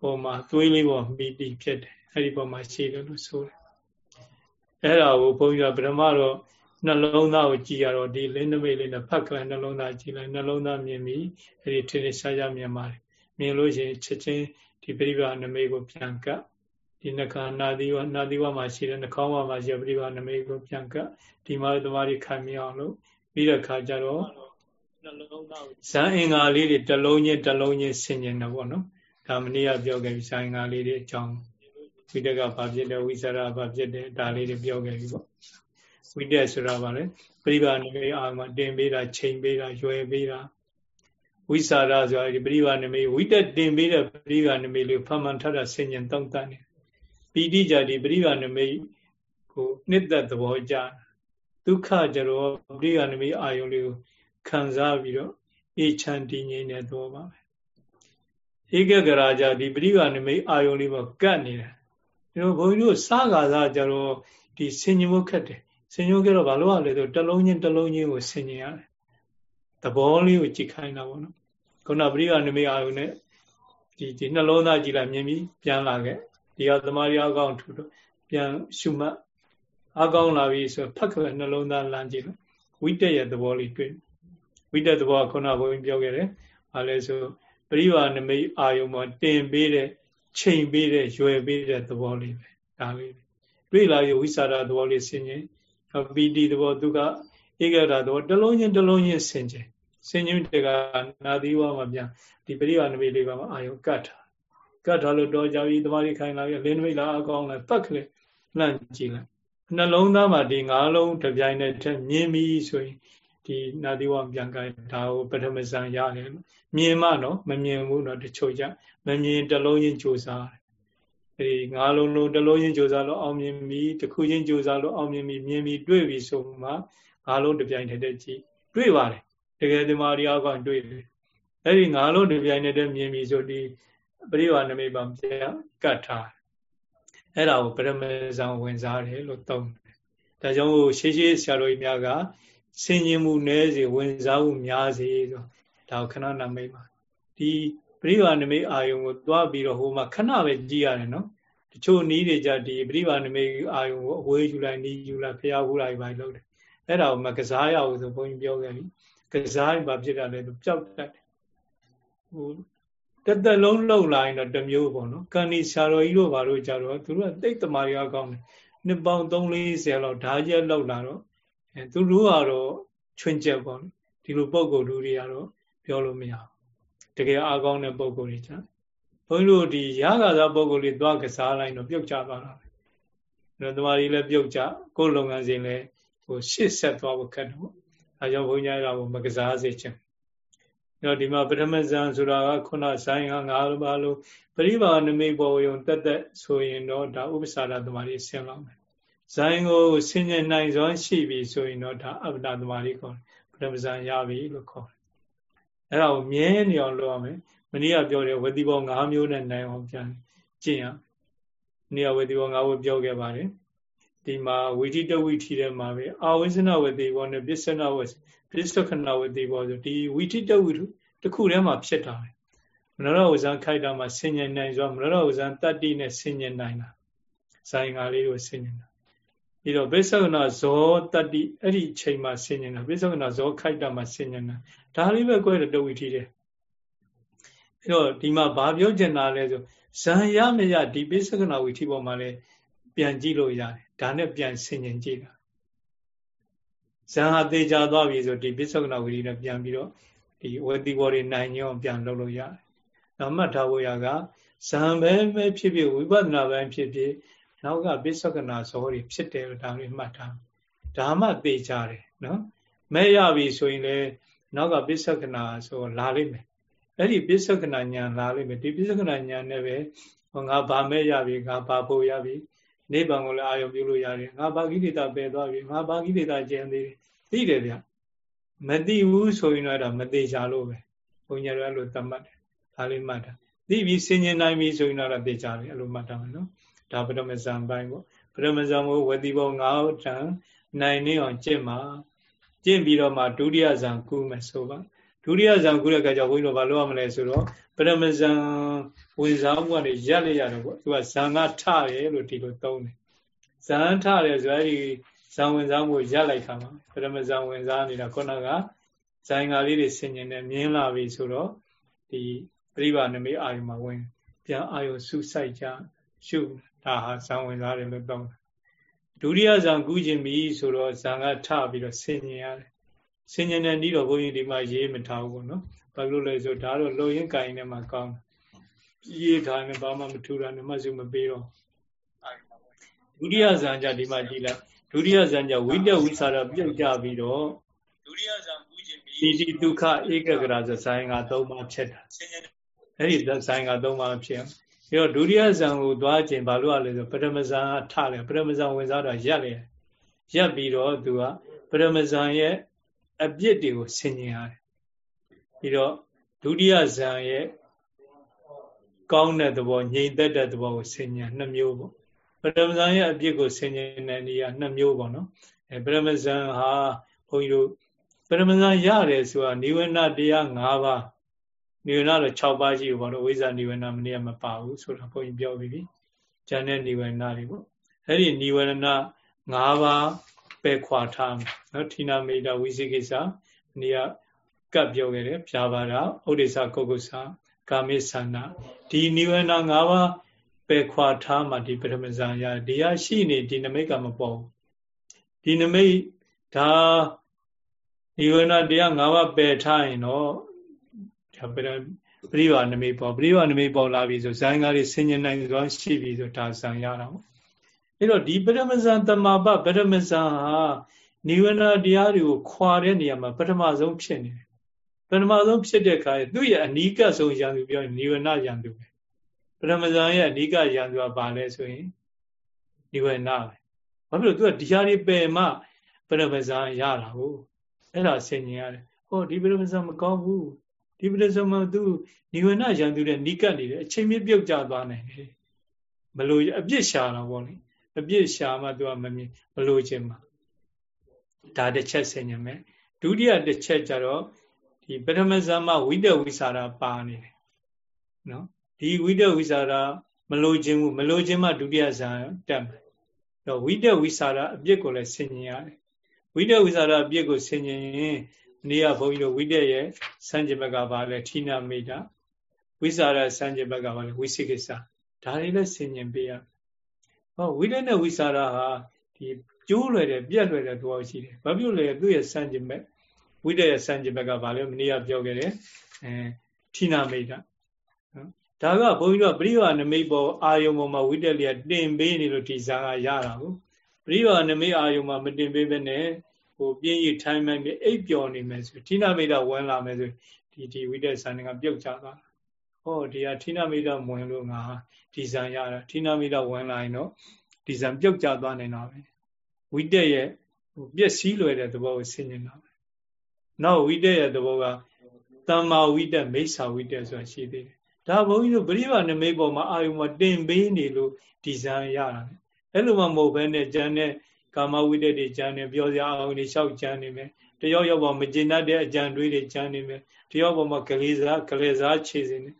ပေါ်မှာသွေးလေးပေါ်မီတီဖြစ်တယ်အဲ့ဒီပေါ်မှာရှိတယ်လို့ဆိုတယ်အဲ့ဒါကိုဘုန်းကြီးကပထမတော့နှလုံးသားကိုကြည်ရတော့ဒီလင်းနမိတ်လေးနဲ့ဖတ်ကလနှလုံးသားကြည်လိုက်နှလုံးသားမြင်ပြီးအဲ့ဒီထင်းထင်းရှားရှားမြင်ပါတယ်မြင်လို့ရှိရင်ချက်ချင်းဒီပရိပါနမိတ်ကိုပြန်ကပ်ဒီနှခါနာသီဝနာသီဝမှာရှိတဲ့နှခေါင်းဝမှာရှိတဲ့ပရိပါနမိတ်ကိုပြန်ကပ်ဒီမှာသမားတွေခံမြင်အောင်လို့ပြီးတဲ့ခါကျတော့နှလုံးသားကိုဇန်အင်္ဂါလေးတွေတစ်လုံးချင်းတစ်လုံးချင်းဆင်ញင်တယ်ပေါ့နော် ဒါမနေ့ကပြောခဲ့ပြီဇန်အင်္ဂါလေးတွေအကြောင်းဝိတကဘာဖြစ်တယ်ဝိသရဘာဖြစ်တယ်ဒါလေးတွေပြောခဲ့ပြီပေါ့ဝိတက်ဆိုတာဗာလေပရိပါဏိမိတ်အာမတင်ပေးတာချိန်ပေးတာရွယ်ပေးတာဝိစာရဆိုတာဒီပရိပါဏိမိတ်ဝိတက်တင်ပေးတဲ့ပရိပါဏိမိတ်လေးဖမှန်ထတာဆင်ញံတောင့်တနေပီတိကြဒီပရိပါဏိမိတ်ကိုနှစ်သက်သဘောကြဒုက္ခကြတော့ပရိပါဏိမိတ်အာယုံလေးကိုခံစားပြီးတော့အေချမ်းတည်ငြိမ်တဲ့သဘောပါပဲ ဧကဂရာကြဒီပရိပါဏိမိတ်အာယုံလေးမှာကတ်နေတယ်ဒီလိုဘုန်းကြီးတို့စားကာစားကြတော့ဒီဆင်ញံဖို့ခက်တယ်ဆင်ញိုးကြတော့ဘာလို့ ਆ လဲဆိုတလုံးချင်းတလုံးချင်းကိုဆင်ញင်ရတယ်သဘောလေးကိုကြည့်ခိုင်းတာပေါ့နော်ခုနပရိယာနမိအာယုနဲ့ဒီဒီနှလုံးသားကြည့်လိုက်မြင်ပြီးပြန်လာခဲ့ဒီဟာသမာဓိအကောင်းထူတော့ပြန်ရှုမှတ်အကောင်းလာပြီဆိုဖတ်ခက်နှလုံးသားလမ်းကြည့်လို့ဝိတက်ရဲ့သဘောလေးတွေ့ဝိတက်သဘောကခုနဘုန်းကြီးပြောခဲ့တယ်ဘာလဲဆို ပရိယာနမိအာယုမှာတင်ပေးတဲ့ချိန်ပေးတဲ့ရွယ်ပေးတဲ့သဘောလေးပဲဒါလေးတွေ့လာရဝိသရာသဘောလေးဆင်ញင်ပီတိသဘောဒုက္ခဧကရာသဘောတလုံးချင်းတလုံးချင်းဆင်ခြင်ဆင်ခြင်တကနာသီဝမှာပြန်ဒီပရိယာနမိတ်လေးပါမှာအာယုကတ်ထားကတ်ထားလို့တော့ကြပြီတမာရီခိုင်လာပြီလင်းနမိတ်လားအကောင်းလားပတ်ကလေးလှန့်ကြည့်လိုက်နှလုံးသားမှာဒီငါးလုံးတစ်ပြိုင်နက်တည်းမြင်ပြီဆိုရင် ဒီနာသီဝပြန်ကြိုင်ဒါကိုပထမဇန်ရတယ်မြင်မှနော်မမြင်ဘူးတော့တချို့ကြမမြင်တလုံးချင်းကြိုးစားတယ်အဲဒီငါးလုံးလုံးတစ်လုံးချင်းကြိုးစားလို့အောင်မြင်ပြီတစ်ခုချင်းကြိုးစားလို့အောင်မြင်ပြီမြင်ပြီတွေ့ပြီဆိုမှငါးလုံးတစ်ပြိုင်တည်းတည်းကြည့်တွေ့ပါတယ်တကယ်ဒီမာရီအောက်ကတွေ့တယ်အဲဒီငါးလုံးတစ်ပြိုင်တည်းတည်းမြင်ပြီဆိုဒီပရိဝါနမိတ်ပါပြန်ကတ်ထားအဲ့ဒါကိုပရမေဇံဝင်စားတယ်လို့သုံးတယ်ဒါကြောင့်ရှေးရှေးဆရာတော်ကြီးများက ဆင်ញင်မှုနည်းစေဝင်စားမှုများစေဆိုဒါကိုခဏနာမိတ်ပါဒီပရိပါဏမိတ်အာယုံကိုသွားပြီးတော့ဟိုမှာခဏပဲကြည့်ရတယ်နော်တချို့နီးတွေကြဒီပရိပါဏမိတ်အာယုံကိုအဝေးယူလိုက်နီးယူလိုက်ဖျားဖူးလိုက်ပါလို့တယ်အဲ့ဒါကိုမကစားရဘူးဆိုဘုန်းကြီးပြောခဲ့ပြီကစားရင်ဘာဖြစ်တာလဲဆိုပျောက်တတ်တယ်ဟိုတက်တက်လုံးလှုပ်လာရင်တော့တမျိုးပေါ့နော်ကန်ဒီဆရာတော်ကြီးတို့ဘာလို့ကြတော့သူတို့ကတိတ်တမာရီအကောင်းတယ်နှစ်ပေါင်း340လောက်ဓာကြီးလှုပ်လာတော့ အဲသူတို့ကတော့ချွင်းချက်ပေါ့ဒီလိုပုံကိုယ်လူတွေကတော့ပြောလို့မရဘူးတကယ်အားကောင်းတဲ့ပုံကိုယ်တွေကြာဘုန်းကြီးတို့ဒီရဂါသာပုံကိုယ်လေးသွားကစားလိုက်တော့ပြုတ်ကြသွားတာပဲအဲ့တော့တမားကြီးလည်းပြုတ်ကြကိုယ်လုပ်ငန်းစဉ်လည်းဟိုရှေ့ဆက်သွားဖို့ခက်တယ်ပေါ့အဲကြောင့်ဘုန်းကြီးကဟိုမကစားစေချင်အဲ့တော့ဒီမှာပထမဇန်ဆိုတာကခုနဇန်ကငါးပါးလို့ပရိပါနမိတ်ပေါ်ယုံတက်တက်ဆိုရင်တော့ဒါဥပ္ပစာရသမารီဆင်လောက်မယ် ဇန်ကိုဆင်ញနိုင်စွမ်းရှိပြီဆိုရင်တော့ဒါအပ္ပဒသမารီခေါ်တယ်ပထမဇန်ရပြီလို့ခေါ်တယ်အဲ့ဒါကိုမြဲနေအောင်လုပ်ရမယ်မနေ့ကပြောတယ်ဝတိဘော၅မျိုးနဲ့နိုင်အောင်ပြန်ကျင့်ရမနေ့ကဝတိဘော၅မျိုးပြောခဲ့ပါတယ်ဒီမှာဝိတိတဝိထီထဲမှာပဲအာဝိဇ္ဇနဝတိဘောနဲ့ပစ္စနဝပစ္စခဏဝတိဘောဆိုဒီဝိတိတဝိတစ်ခုထဲမှာဖြစ်တာပဲမနောရဝဇံခိုက်တာမှာဆင်ញင်နိုင်ဆိုမနောရဝဇံတတ္တိနဲ့ဆင်ញင်နိုင်တာဇိုင်ငါလေးကိုဆင်ញင်တာ ပြီးတော့ပိဿကနာဇောတတ္တိအဲ့ဒီချိန်မှာဆင်ញင်တာပိဿကနာဇောခိုက်တာမှာဆင်ញင်တာဒါလေးပဲကွဲတဲ့တဝီထီတယ်အဲ့တော့ဒီမှာဘာပြောချင်တာလဲဆိုဇံရမရဒီပိဿကနာဝီထီပေါ်မှာလဲပြန်ကြည့်လို့ရတယ်ဒါနဲ့ပြန်ဆင်ញင်ကြည့်တာဇံဟာသေချာသွားပြီဆိုဒီပိဿကနာဝီထီနဲ့ပြန်ပြီးတော့ဒီဝတိဘောတွေနိုင်ညောင်းပြန်လုပ်လို့ရတယ်။နောက်မှတ်ထားဖို့ရကဇံပဲပဲဖြစ်ဖြစ်ဝိပဿနာပဲဖြစ်ဖြစ် နောက်ကပိဿကနာဇောတွေဖြစ်တယ်ဒါလေးမှတ်ထားဒါမှသိကြတယ်နော်မဲ့ရပြီဆိုရင်လည်းနောက်ကပိဿကနာဆိုလာလိမ့်မယ်အဲ့ဒီပိဿကနာညာလာလိမ့်မယ်ဒီပိဿကနာညာနဲ့ပဲငါဘာမဲ့ရပြီငါဘာဖို့ရပြီနိဗ္ဗာန်ကိုလည်းအာရုံပြုလို့ရတယ်ငါဘာကိလေသာပယ်သွားပြီငါဘာကိလေသာကျန်သေးတယ်သိတယ်ဗျမသိဘူးဆိုရင်တော့မသေးချာလို့ပဲဘုံညာရလို့သတ်မှတ်တယ်ဒါလေးမှတ်တာသိပြီစင်ញင်နိုင်ပြီဆိုရင်တော့သိကြတယ်အဲ့လိုမှတ်တာမယ်နော် ဒါပရမဇံပိုင်းပေါ့ပရမဇံကိုဝတိဘော9တန်နိုင်နေအောင်ကျင့်ပါကျင့်ပြီးတော့မှဒုတိယဇံကူးမယ်ဆိုပါဒဒုတိယဇံကုတဲ့အခါကျဘုန်းကြီးတို့ဘာလုပ်ရမလဲဆိုတော့ပရမဇံဝင်စားမှုကနေရက်လိုက်ရတယ်ပေါ့သူကဇံကထတယ်လို့ဒီလိုသုံးတယ်ဇံထတယ်ဆိုအဲဒီဇံဝင်စားမှုရက်လိုက်ခါမှာပရမဇံဝင်စားနေတာခုနကဇိုင်ကာလေးတွေဆင်ញင်နေမြင်လာပြီဆိုတော့ဒီပြိဗာနမိအာယုမှာဝင် ပြန်အာယုစုဆိုင်ကြ ရှုဒါဟာဇံဝင်စားတယ်လို့သုံးတယ်ဒုတိယဇံကူးခြင်းပြီဆိုတော့ဇံကထပြီးတော့ဆင်ញင်ရတယ်ဆင်ញင်တဲ့ဤတော့ဘုန်းကြီးဒီမှာရေးမထားဘူးပေါ့နော်ဘာလို့လဲဆိုဒါတော့လုံရင်ကင်နေမှာကောင်းရေးထားနေဘာမှမထူတာနမစုမပေးတော့ဒုတိယဇံကြဒီမှာကြည်လိုက်ဒုတိယဇံကြဝိတ္တဝိသရာပြုတ်ကြပြီးတော့ဒုတိယဇံကူးခြင်းပြီးဒီဒုက္ခဧကဂရဆိုဇိုင်းက၃ပါးဖြစ်တာအဲ့ဒီဇိုင်းက၃ပါးဖြစ် ပြီးတော့ဒုတိယဇံကိုသွားခြင်းဘာလို့ ਆ လဲဆိုပထမဇံကထလဲပထမဇံဝင်စားတော့ရက်လေရက်ပြီးတော့သူကပထမဇံရဲ့အပြစ်တွေကိုဆင်ញင်ရတယ်ပြီးတော့ဒုတိယဇံရဲ့ကောင်းတဲ့သဘောငြိမ်သက်တဲ့သဘောကိုဆင်ញင်နှစ်မျိုးပေါ့ပထမဇန်ရဲ့အပြစ်ကိုဆင်ញင်တဲ့နေရာနှစ်မျိုးပေါ့နော်အဲပထမဇန်ဟာဘုန်းကြီးတို့ပထမဇန်ရတယ်ဆိုတာနိဝေနတရား၅ပါး နိဝေနတော့6ပါးရှိဘောတော့ဝိဇ္ဇာနိဝေနမနေ့ကမပါဘူးဆိုတာဘုန်းကြီးပြောပြီးပြီဉာဏ်နဲ့နိဝေနတွေပေါ့အဲ့ဒီနိဝေန၅ပါးပဲခွာထားမယ်နော်ဌိနာမေတ္တာဝိသိကိစ္စနေရာကပ်ပြောခဲ့တယ်ဖြာပါတာဥဒိစ္စကုက္ကုသကာမိသန္နာဒီနိဝေန၅ပါးပယ်ခွာထားမှဒီပထမဇာရဒီရရှိနေဒီနမိတ်ကမပေါ်ဘူးဒီနမိတ်ဒါနိဝေနတရား၅ပါးပယ်ထားရင်တော့ ဒါပရိပရိပါနမိတ်ပေါ်ပရိပါနမိတ်ပေါ်လာပြီဆိုဇိုင်းကားတွေဆင်ញင်နိုင်စွာရှိပြီဆိုဒါဇံရတာပေါ့အဲ့တော့ဒီပထမဇန်တမပပထမဇန်ဟာနိဝေနတရားတွေကိုခွာတဲ့နေရာမှာပထမဆုံးဖြစ်နေတယ်ပထမဆုံးဖြစ်တဲ့အခါသူ့ရဲ့အနီးကပ်ဆုံးရံသူပြောရင်နိဝေနရံသူပဲပရမဇန်ရဲ့အဓိကရံသူကဘာလဲဆိုရင်နိဝေနပဲဘာဖြစ်လို့သူကဒီဟာတွေပယ်မှပရမဇန်ရတာဟုတ်အဲ့ဒါဆင်ញင်ရတယ်ဟောဒီပရမဇန်မကောင်းဘူး ဒီပရမဇန်မှာသူနိဝေနရံသူတဲ့နိကတ်နေတယ်အချိန်မြပြုတ်ကျသွားနိုင်တယ်မလို့အပြစ်ရှာတော့ဗောလေအပြစ်ရှာမှသူကမမြင်မလို့ခြင်းမှာဒါတစ်ချက်ဆင်ញင်မယ်ဒုတိယတစ်ချက်ကျတော့ဒီပထမဇန်မှာဝိတ္တဝိသရာပါနေတယ်နော်ဒီဝိတဝိစာရမလိုခြင်းဘူးမလိုခြင်းမှဒုတိယဇာတက်မယ်တော့ဝိတဝိစာရအပြစ်ကိုလည်းဆင်ញင်ရတယ်ဝိတဝိစာရအပြစ်ကိုဆင်ញင်ရင် နေ့ကဘုန်းကြီးတို့ဝိတရဲ့စံကျင်ဘက်ကပါလဲဌိနာမိတာဝိစာရစံကျင်ဘက်ကပါလဲဝိသိကိစ္စဒါတွေလည်းဆင်ញင်ပေးရဟောဝိတနဲ့ဝိစာရဟာဒီကျိုးလွယ်တယ်ပြက်လွယ်တဲ့သဘောရှိတယ်ဘာဖြစ်လို့လဲသူ့ရဲ့စံကျင်ဘက်ဝိတရဲ့စံကျင်ဘက်ကပါလဲမနေ့ကပြောခဲ့တယ်အဲဌိနာမိတာနော်ဒါကဘုန်းကြီးတို့ပရိယောနမိတ်ပေါ်အာယုံပေါ်မှာဝိတက်လျက်တင်ပေးနေလို့ဒီဇာကရတာကိုပရိယောနမိတ်အာယုံမှာမတင်ပေးဘဲနဲ့ ဟိုပြင်းရထိုင်းမှပြီးအိပ်ပျော်နေမယ်ဆိုဌိနမိတ်ဝင်လာမယ်ဆိုဒီဒီဝိတက်ဇာကပြုတ်ကျသွားဟောဒီဟာဌိနမိတ်ဝင်လို့ငါဒီဇာရတာဌိနမိတ်ဝင်လာရင်တော့ဒီဇာပြုတ်ကျသွားနေတာပဲဝိတက်ရဲ့ဟိုပျက်စီးလွယ်တဲ့သဘောကိုဆင်ញင်တာပဲနောက်ဝိတက်ရဲ့သဘောကတမ္မာဝိတက်မိစ္ဆာဝိတက်ဆိုတာရှိသေးတယ်ဒါဘုန်းကြီးတို့ပရိပါနမိတ်ပေါ်မှာအာယုံမှာတင်ပေးနေလို့ဒီဇိုင်းရတာအဲ့လိုမှမဟုတ်ဘဲနဲ့ကျန်တဲ့ ကာမဝိတ္တတွေကျန်နေပြောစရာအောင်တွေလျှောက်ကျန်နေမယ်တယောက်ယောက်ပေါ်မကျင်တတ်တဲ့အကြံတွေးတွေကျန်နေမယ်တယောက်ပေါ်မှာကလေးစားကလေးစားခြေစင်နေ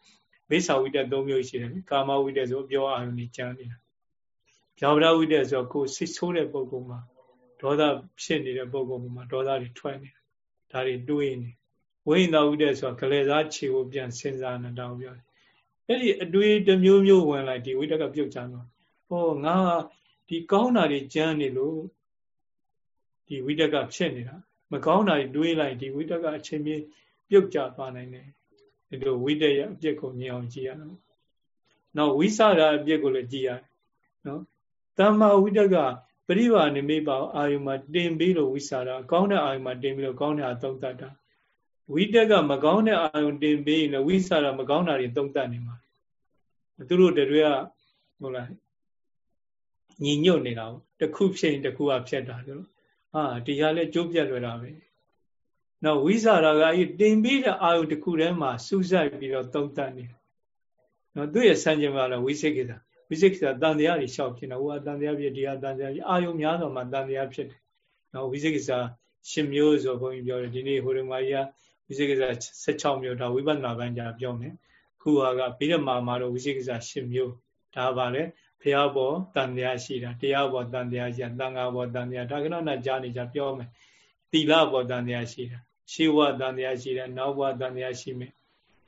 မိစ္ဆာဝိတ္တ၃မျိုးရှိတယ်ကာမဝိတ္တဆိုပြောအာယုံတွေကျန်နေတာဗျာပဒဝိတ္တဆိုကိုစိတ်ဆိုးတဲ့ပုဂ္ဂိုလ်မှာဒေါသဖြစ်နေတဲ့ပုဂ္ဂိုလ်မှာဒေါသတွေထွက်နေတာဒါတွေတွေးနေဝိညာဉ်ဝိတ္တဆိုကလေးစားခြေကိုပြန်စဉ်းစားနေတာကိုပြောအဲ့ဒီအတွေးတစ်မျိုးမျိုးဝင်လိုက်ဒီဝိတက်ကပြုတ်ချတော့ဟောငါ ဒီကောင်းတာတွေကြမ်းနေလို့ဒီဝိတက်ကဖြစ်နေတာမကောင်းတာတွေတွေးလိုက်ဒီဝိတက်ကအချိန်ပြည့်ပြုတ်ကျသွားနိုင်တယ်ဒီလိုဝိတက်ရဲ့အပြစ်ကိုမြင်အောင်ကြည့်ရအောင်နောက်ဝိသရာအပြစ်ကိုလည်းကြည့်ရတယ်နော်တမ္မာဝိတက်ကပရိပါနိမိတ်ပါအာယုမှာတင်ပြီးလို့ဝိသရာကောင်းတဲ့အာယုမှာတင်ပြီးလို့ကောင်းတဲ့အသုံးတတ်တာဝိတက်ကမကောင်းတဲ့အာယုံတင်ပေးရင်ဝိသရာမကောင်းတာတွေသုံးတတ်နေမှာသူတို့တွေကဟုတ်လား ညီညွတ်နေတာပေါ့တစ်ခုဖြစ်ရင်တစ်ခုကဖြစ်တာဆိုတော့ဟာဒီဟာလဲကြိုးပြတ်လွယ်တာပဲနောက်ဝိသရာကအဲတင်ပေးတဲ့အာယုံတစ်ခုထဲမှာစူးစိုက်ပြီးတော့သုံးတတ်နေတယ်နော်သူ့ရဲ့စံချိန်မှာလည်းဝိသိကိစ္စဝိသိကိစ္စတန်တရားတွေလျှောက်ဖြစ်နေဟိုကတန်တရားဖြစ်ဒီဟာတန်တရားဖြစ်အာယုံများတော့မှတန်တရားဖြစ်တယ်နော်ဝိသိကိစ္စရှင်မျိုးဆိုဘုန်းကြီးပြောတယ်ဒီနေ့ဟိုရမကြီးကဝိသေကိစ္စ16မျိုးဒါဝိပဿနာပိုင်းကြာပြောမယ်ခုဟာကဗိဓမာမှာတော့ဝိသေကိစ္စ10မျိုးဒါပါလေ ဘုရားဘောတန်တရားရှိတာတရားဘောတန်တရားရှိတာတန်ခါဘောတန်တရားဒါကနောနာကြားနေကြပြောမယ်သီလဘောတန်တရားရှိတာရှေးဘဝတန်တရားရှိတယ်နောက်ဘဝတန်တရားရှိမယ်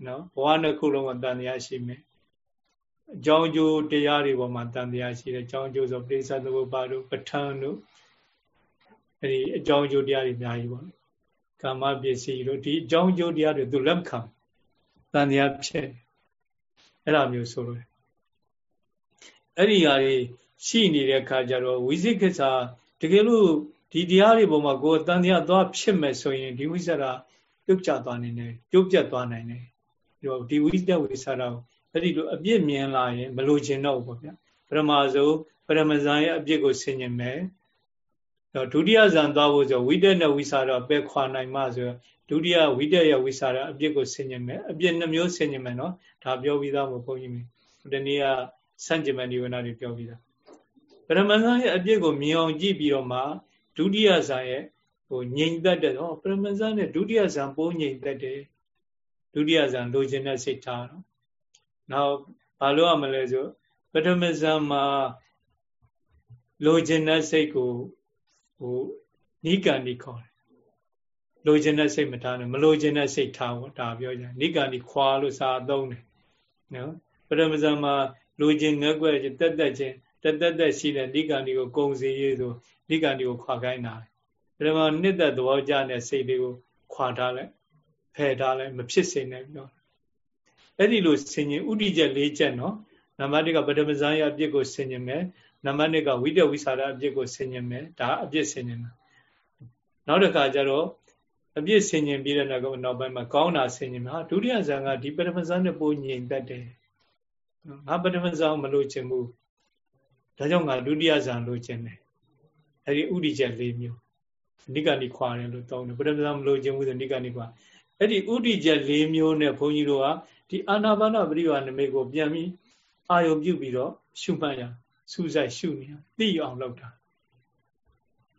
နော်ဘဝနှစ်ခုလုံးကတန်တရားရှိမယ်အကြောင်းကျိုးတရားတွေပေါ်မှာတန်တရားရှိတယ်အကြောင်းကျိုးဆိုပိဿသမုပ္ပါတို့ပဋ္ဌာန်းတို့အဲဒီအကြောင်းကျိုးတရားတွေအများကြီးပေါ့ကာမပစ္စည်းတို့ဒီအကြောင်းကျိုးတရားတွေသူလက်ခံတန်တရားဖြစ်အဲ့လိုမျိုးဆိုလို့ အဲ့ဒီဟာတွေရှိနေတဲ့ခါကျတော့ဝိသိကိစ္စတကယ်လို့ဒီတရားတွေပေါ်မှာကိုယ်တန်တရားသွားဖြစ်မဲ့ဆိုရင်ဒီဝိသရာပြုတ်ကျသွားနိုင်တယ်ပြုတ်ပြတ်သွားနိုင်တယ်ဒီတော့ဒီဝိတ္တဝိသရာကိုအဲ့ဒီလိုအပြစ်မြင်လာရင်မလိုချင်တော့ဘူးပေါ့ဗျာပရမဇုပရမဇန်ရဲ့အပြစ်ကိုဆင်ញင်မယ်တော့ဒုတိယဇန်သွားဖို့ဆိုဝိတ္တနဲ့ဝိသရာပဲခွာနိုင်မှဆိုဒုတိယဝိတ္တရဲ့ဝိသရာအပြစ်ကိုဆင်ញင်မယ်အပြစ်နှမျိုးဆင်ញင်မယ်နော်ဒါပြောပြီးသားမို့ဘုန်းကြီးမြင်ဒီနေ့က စန့်ကျင်မနိဝရဏတွေပြောပြီးသားပရမဇန်ရဲ့အပြစ်ကိုမြင်အောင်ကြည့်ပြီးတော့မှဒုတိယဇန်ရဲ့ဟိုငြိမ်သက်တဲ့တော့ပရမဇန်နဲ့ဒုတိယဇန်ပိုးငြိမ်သက်တယ်ဒုတိယဇန်လိုချင်တဲ့စိတ်ထားတော့နောက်ဘာလို့ရမလဲဆိုပထမဇန်မှာလိုချင်တဲ့စိတ်ကိုဟိုနိကန္ဒီခေါ်တယ်လိုချင်တဲ့စိတ်မထားနဲ့မလိုချင်တဲ့စိတ်ထားပေါ့ဒါပြောကြနိကန္ဒီခွာလို့စာသုံးတယ်နော်ပထမဇန်မှာ လိုချင်ငက်ွက်တက်တက်ချင်းတက်တက်တက်ရှိတဲ့နိကန္ဒီကိုကုံစီရေးဆိုနိကန္ဒီကိုခွာခိုင်းတာပထမနှစ်သက်သဘောကျတဲ့စိတ်လေးကိုခွာထားလိုက်ဖယ်ထားလိုက်မဖြစ်စေနဲ့ပြောအဲ့ဒီလိုဆင်ញင်ဥဒိချက်၄ချက်နော်နံပါတ်1ကပထမဇန်ရအပြစ်ကိုဆင်ញင်မယ်နံပါတ်2ကဝိတဝိသရာအပြစ်ကိုဆင်ញင်မယ်ဒါအပြစ်ဆင်ញင်တာနောက်တစ်ခါကျတော့အပြစ်ဆင်ញင်ပြီးတဲ့နောက်ပိုင်းမှာကောင်းတာဆင်ញင်မှာဒုတိယဇန်ကဒီပထမဇန်နဲ့ပိုငြိမ်တတ်တယ် ငါပထမဇန်မလို့ချင်ဘူးဒါကြောင့်ငါဒုတိယဇန်လို့ချင်တယ်အဲဒီဥဒိချက်၄မျိုးနိကနိခွာတယ်လို့တောင်းတယ်ပထမဇန်မလို့ချင်ဘူးဆိုနိကနိခွာအဲ့ဒီဥဒိချက်၄မျိုးနဲ့ဘုန်းကြီးတို့ကဒီအာနာပါနပရိဝါနမိတ်ကိုပြန်ပြီးအာယုပြုပြီးတော့ရှုမှတ်ရစူးစိုက်ရှုနေရသိအောင်လုပ်တာ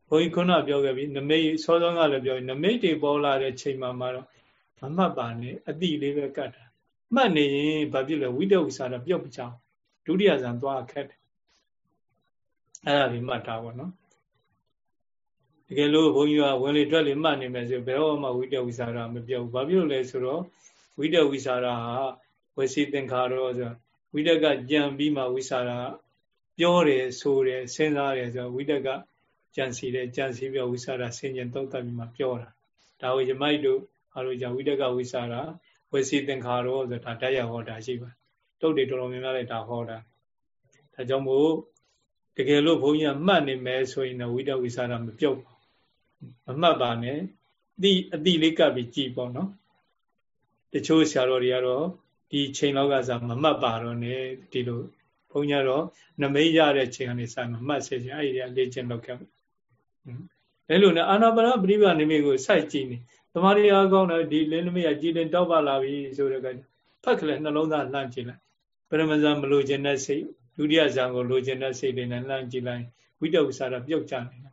ဘုန်းကြီးခုနပြောခဲ့ပြီနမိတ်စောစောကလည်းပြောပြီနမိတ်တွေပေါ်လာတဲ့ချိန်မှာမှတော့မမှတ်ပါနဲ့အတိလေးပဲကတ်တာ မှတ်နေရင်ဘာဖြစ်လဲဝိတဝိစာတော့ပြုတ်ပချောင်းဒုတိယဇန်သွားခက်တယ်အဲ့ဒါဒီမှတ်တာပေါ့နော်တကယ်လို့ဘုန်းကြီးကဝင်လေတွက်လေမှတ်နေမယ်ဆိုဘယ်တော့မှဝိတဝိစာရမပြောဘူးဘာဖြစ်လို့လဲဆိုတော့ဝိတဝိစာရဟာဝစီသင်္ခါရောဆိုဝိတကကြံပြီးမှဝိစာရပြောတယ်ဆိုတယ်စဉ်းစားတယ်ဆိုဝိတကကြံစီတယ်ကြံစီပြီးဝိစာရဆင်ញံသုံးသပ်ပြီးမှပြောတာဒါကိုယမိုက်တို့အားလို့ကြောင့်ဝိတကဝိစာရ ဝစီသင်္ခါရောဆိုတာတရားရဟောတာရှိပါတုတ်တွေတော်တော်များများလည်းဒါဟောတာဒါကြောင့်မို့တကယ်လို့ဘုန်းကြီးကမှတ်နေမယ်ဆိုရင်တော့ဝိတဝိစာရမပြုတ်မမှတ်ပါနဲ့ဒီအတိလေးကပ်ပြီးကြည်ပေါ့နော်တချို့ဆရာတော်တွေကတော့ဒီချိန်လောက်ကစားမမှတ်ပါတော့နဲ့ဒီလိုဘုန်းကြီးတော့နမိတ်ရတဲ့ချိန်ကနေစမမှတ်စေချင်အဲ့ဒီလေ့ကျင့်လုပ်ခဲ့အဲလိုနဲ့အာနာပါနပရိပါနိမိတ်ကိုစိုက်ကြည့်နေ သမာဓိအားကောင်းတယ်ဒီလင်းနမိတ်ကကြည်လင်တောက်ပါလာပြီဆိုတဲ့ကဖတ်ကလေးနှလုံးသားလှမ်းကြည့်လိုက်ပရမဇန်မလိုချင်တဲ့စိတ်ဒုတိယဇန်ကိုလိုချင်တဲ့စိတ်တွေနဲ့လှမ်းကြည့်လိုက်ဝိတ္တဥစ္စာရပြုတ်ကြနေတာ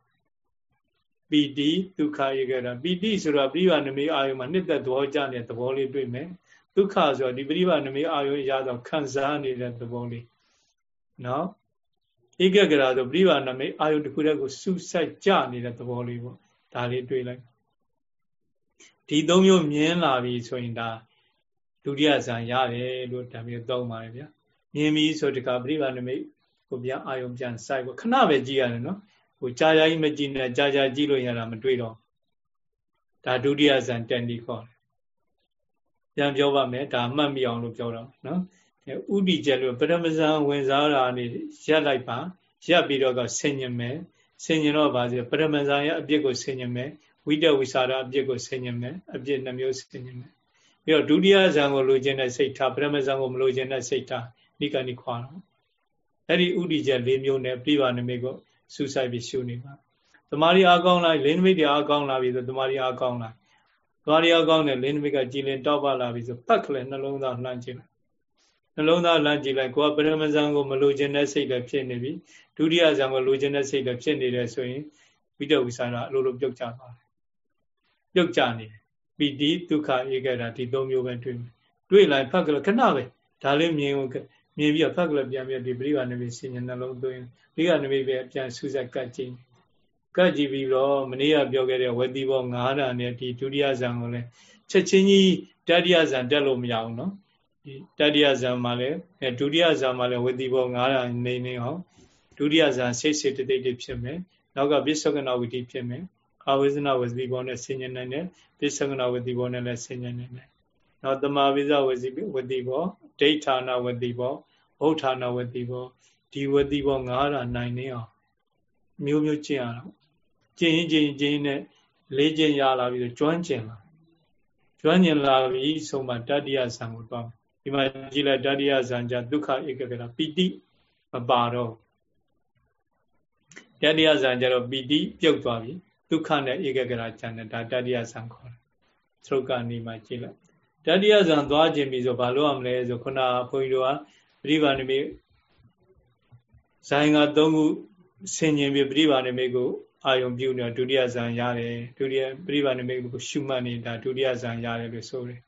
ပီတိဒုက္ခရေကတာပီတိဆိုတော့ပြိဝနမိအာယုမှာနှစ်သက်သဘောကျတဲ့သဘောလေးတွေ့မယ်ဒုက္ခဆိုတော့ဒီပြိဝနမိအာယုရတော့ခံစားနေတဲ့သဘောလေးနော်ဧကဂရာဆိုပြိဝနမိအာယုတစ်ခုတည်းကိုစုဆိုင်ကြနေတဲ့သဘောလေးပေါ့ဒါလေးတွေ့လိုက် ဒီသုံးမျိုးမြင်လာပြီဆိုရင်ဒါဒုတိယဇန်ရတယ်လို့ဒါမျိုးသုံးပါတယ်ဗျာမြင်ပြီဆိုတကပြိဝနမိကိုပြန်အာယုပြန်စိုက်ဖို့ခဏပဲကြည့်ရတယ်နော်ဟိုကြာကြာကြီးမကြည့်နဲ့ကြာကြာကြည့်လို့ရတာမတွေ့တော့ဒါဒုတိယဇန်တန်ဒီခေါ်တယ်ပြန်ပြောပါမယ်ဒါမှတ်မိအောင်လို့ပြောတော့နော်ဥတီကျက်လို့ပရမဇန်ဝင်စားတာနေရက်လိုက်ပါရက်ပြီးတော့ကဆင်ញင်မယ်ဆင်ញင်တော့ပါစေပရမဇန်ရဲ့အပြစ်ကိုဆင်ញင်မယ် ဝိတဝိစာရအပြစ်ကိုဆင်ញင်မယ်အပြစ်နှမျိုးဆင်ញင်မယ်ပြီးတော့ဒုတိယဇန်ကိုလိုချင်တဲ့စိတ်ထားပရမဇန်ကိုမလိုချင်တဲ့စိတ်ထားနိကနိခွာတော့အဲ့ဒီဥတီကျက်၄မျိုးနဲ့ပြိပါနမိတ်ကိုစူးစိုက်ပြီးရှုနေပါတမာရီအားကောင်းလိုက်လင်းနမိတ်တွေအားကောင်းလာပြီဆိုတမာရီအားကောင်းလာတမာရီအားကောင်းတယ်လင်းနမိတ်ကကြည်လင်တောက်ပလာပြီဆိုပတ်ခလဲနှလုံးသားလှမ်းကြည့်လိုက်နှလုံးသားလှမ်းကြည့်လိုက်ကိုကပရမဇန်ကိုမလိုချင်တဲ့စိတ်လည်းဖြစ်နေပြီဒုတိယဇန်ကိုလိုချင်တဲ့စိတ်လည်းဖြစ်နေတယ်ဆိုရင်ဝိတဝိသရာအလိုလိုပြုတ်ကျသွားတယ် ပြုတ်ကျနေတယ်ပီတိဒုက္ခဧကတာဒီ၃မျိုးပဲတွေ့မယ်တွေ့လိုက်ဖတ်ကြလို့ခဏပဲဒါလေးမြင်မြင်ပြီးတော့ဖတ်ကြလို့ပြန်ပြီးဒီပရိပါဏမိစဉ္ညာနှလုံးသွင်းပရိပါဏမိပဲပြန်ဆူဆက်ကတ်ကြည့်ကတ်ကြည့်ပြီးတော့မနေ့ကပြောခဲ့တဲ့ဝေတိဘော9ဓာတ်နဲ့ဒီဒုတိယဇံကိုလည်းချက်ချင်းကြီးတတိယဇံတက်လို့မရအောင်နော်ဒီတတိယဇံမှာလည်းဒုတိယဇံမှာလည်းဝေတိဘော9ဓာတ်နေနေအောင်ဒုတိယဇံစိတ်စိတ်တိတ်တိတ်ဖြစ်မယ်နောက်ကပစ္စုကနာဝိတိဖြစ်မယ် အာဝိဇ္ဇနာဝစီဘောနဲ့ဆင်ញနိုင်တယ်ပစ္စုကနာဝတိဘောနဲ့လည်းဆင်ញနိုင်တယ်နောက်တမာဝိဇဝစီဝတိဘောဒိဋ္ဌာနာဝတိဘောဘုဋ္ဌာနာဝတိဘောဒီဝတိဘောငါးတာနိုင်နေအောင်မျိုးမျိုးကျင့်ရအောင်ကျင့်ရင်ကျင့်ကျင့်နဲ့လေးကျင့်ရလာပြီးတော့ကျွမ်းကျင်လာကျွမ်းကျင်လာပြီးဆုံးမတတ္တိယဇံကိုတော့ဒီမှာကြည့်လိုက်တတ္တိယဇံကြဒုက္ခဧကကရာပီတိမပါတော့တတ္တိယဇံကြတော့ပီတိပြုတ်သွားပြီ ဒုက္ခနဲ့ဧကကရာဇံနဲ့ဒါတတ္တိယဇံခေါ်တယ်သရုပ်ကနေမှကြည့်လိုက်တတ္တိယဇံသွားခြင်းပြီဆိုဘာလို့ရမလဲဆိုခုနဘုန်းကြီးတို့ကပြိဗာနိမိဇိုင်းက၃ခုဆင်ញင်ပြီးပြိဗာနိမိကိုအာယုံပြုနေဒုတိယဇံရတယ်ဒုတိယပြိဗာနိမိကိုရှုမှတ်နေတာဒုတိယဇံရတယ်လို့ဆိုတယ်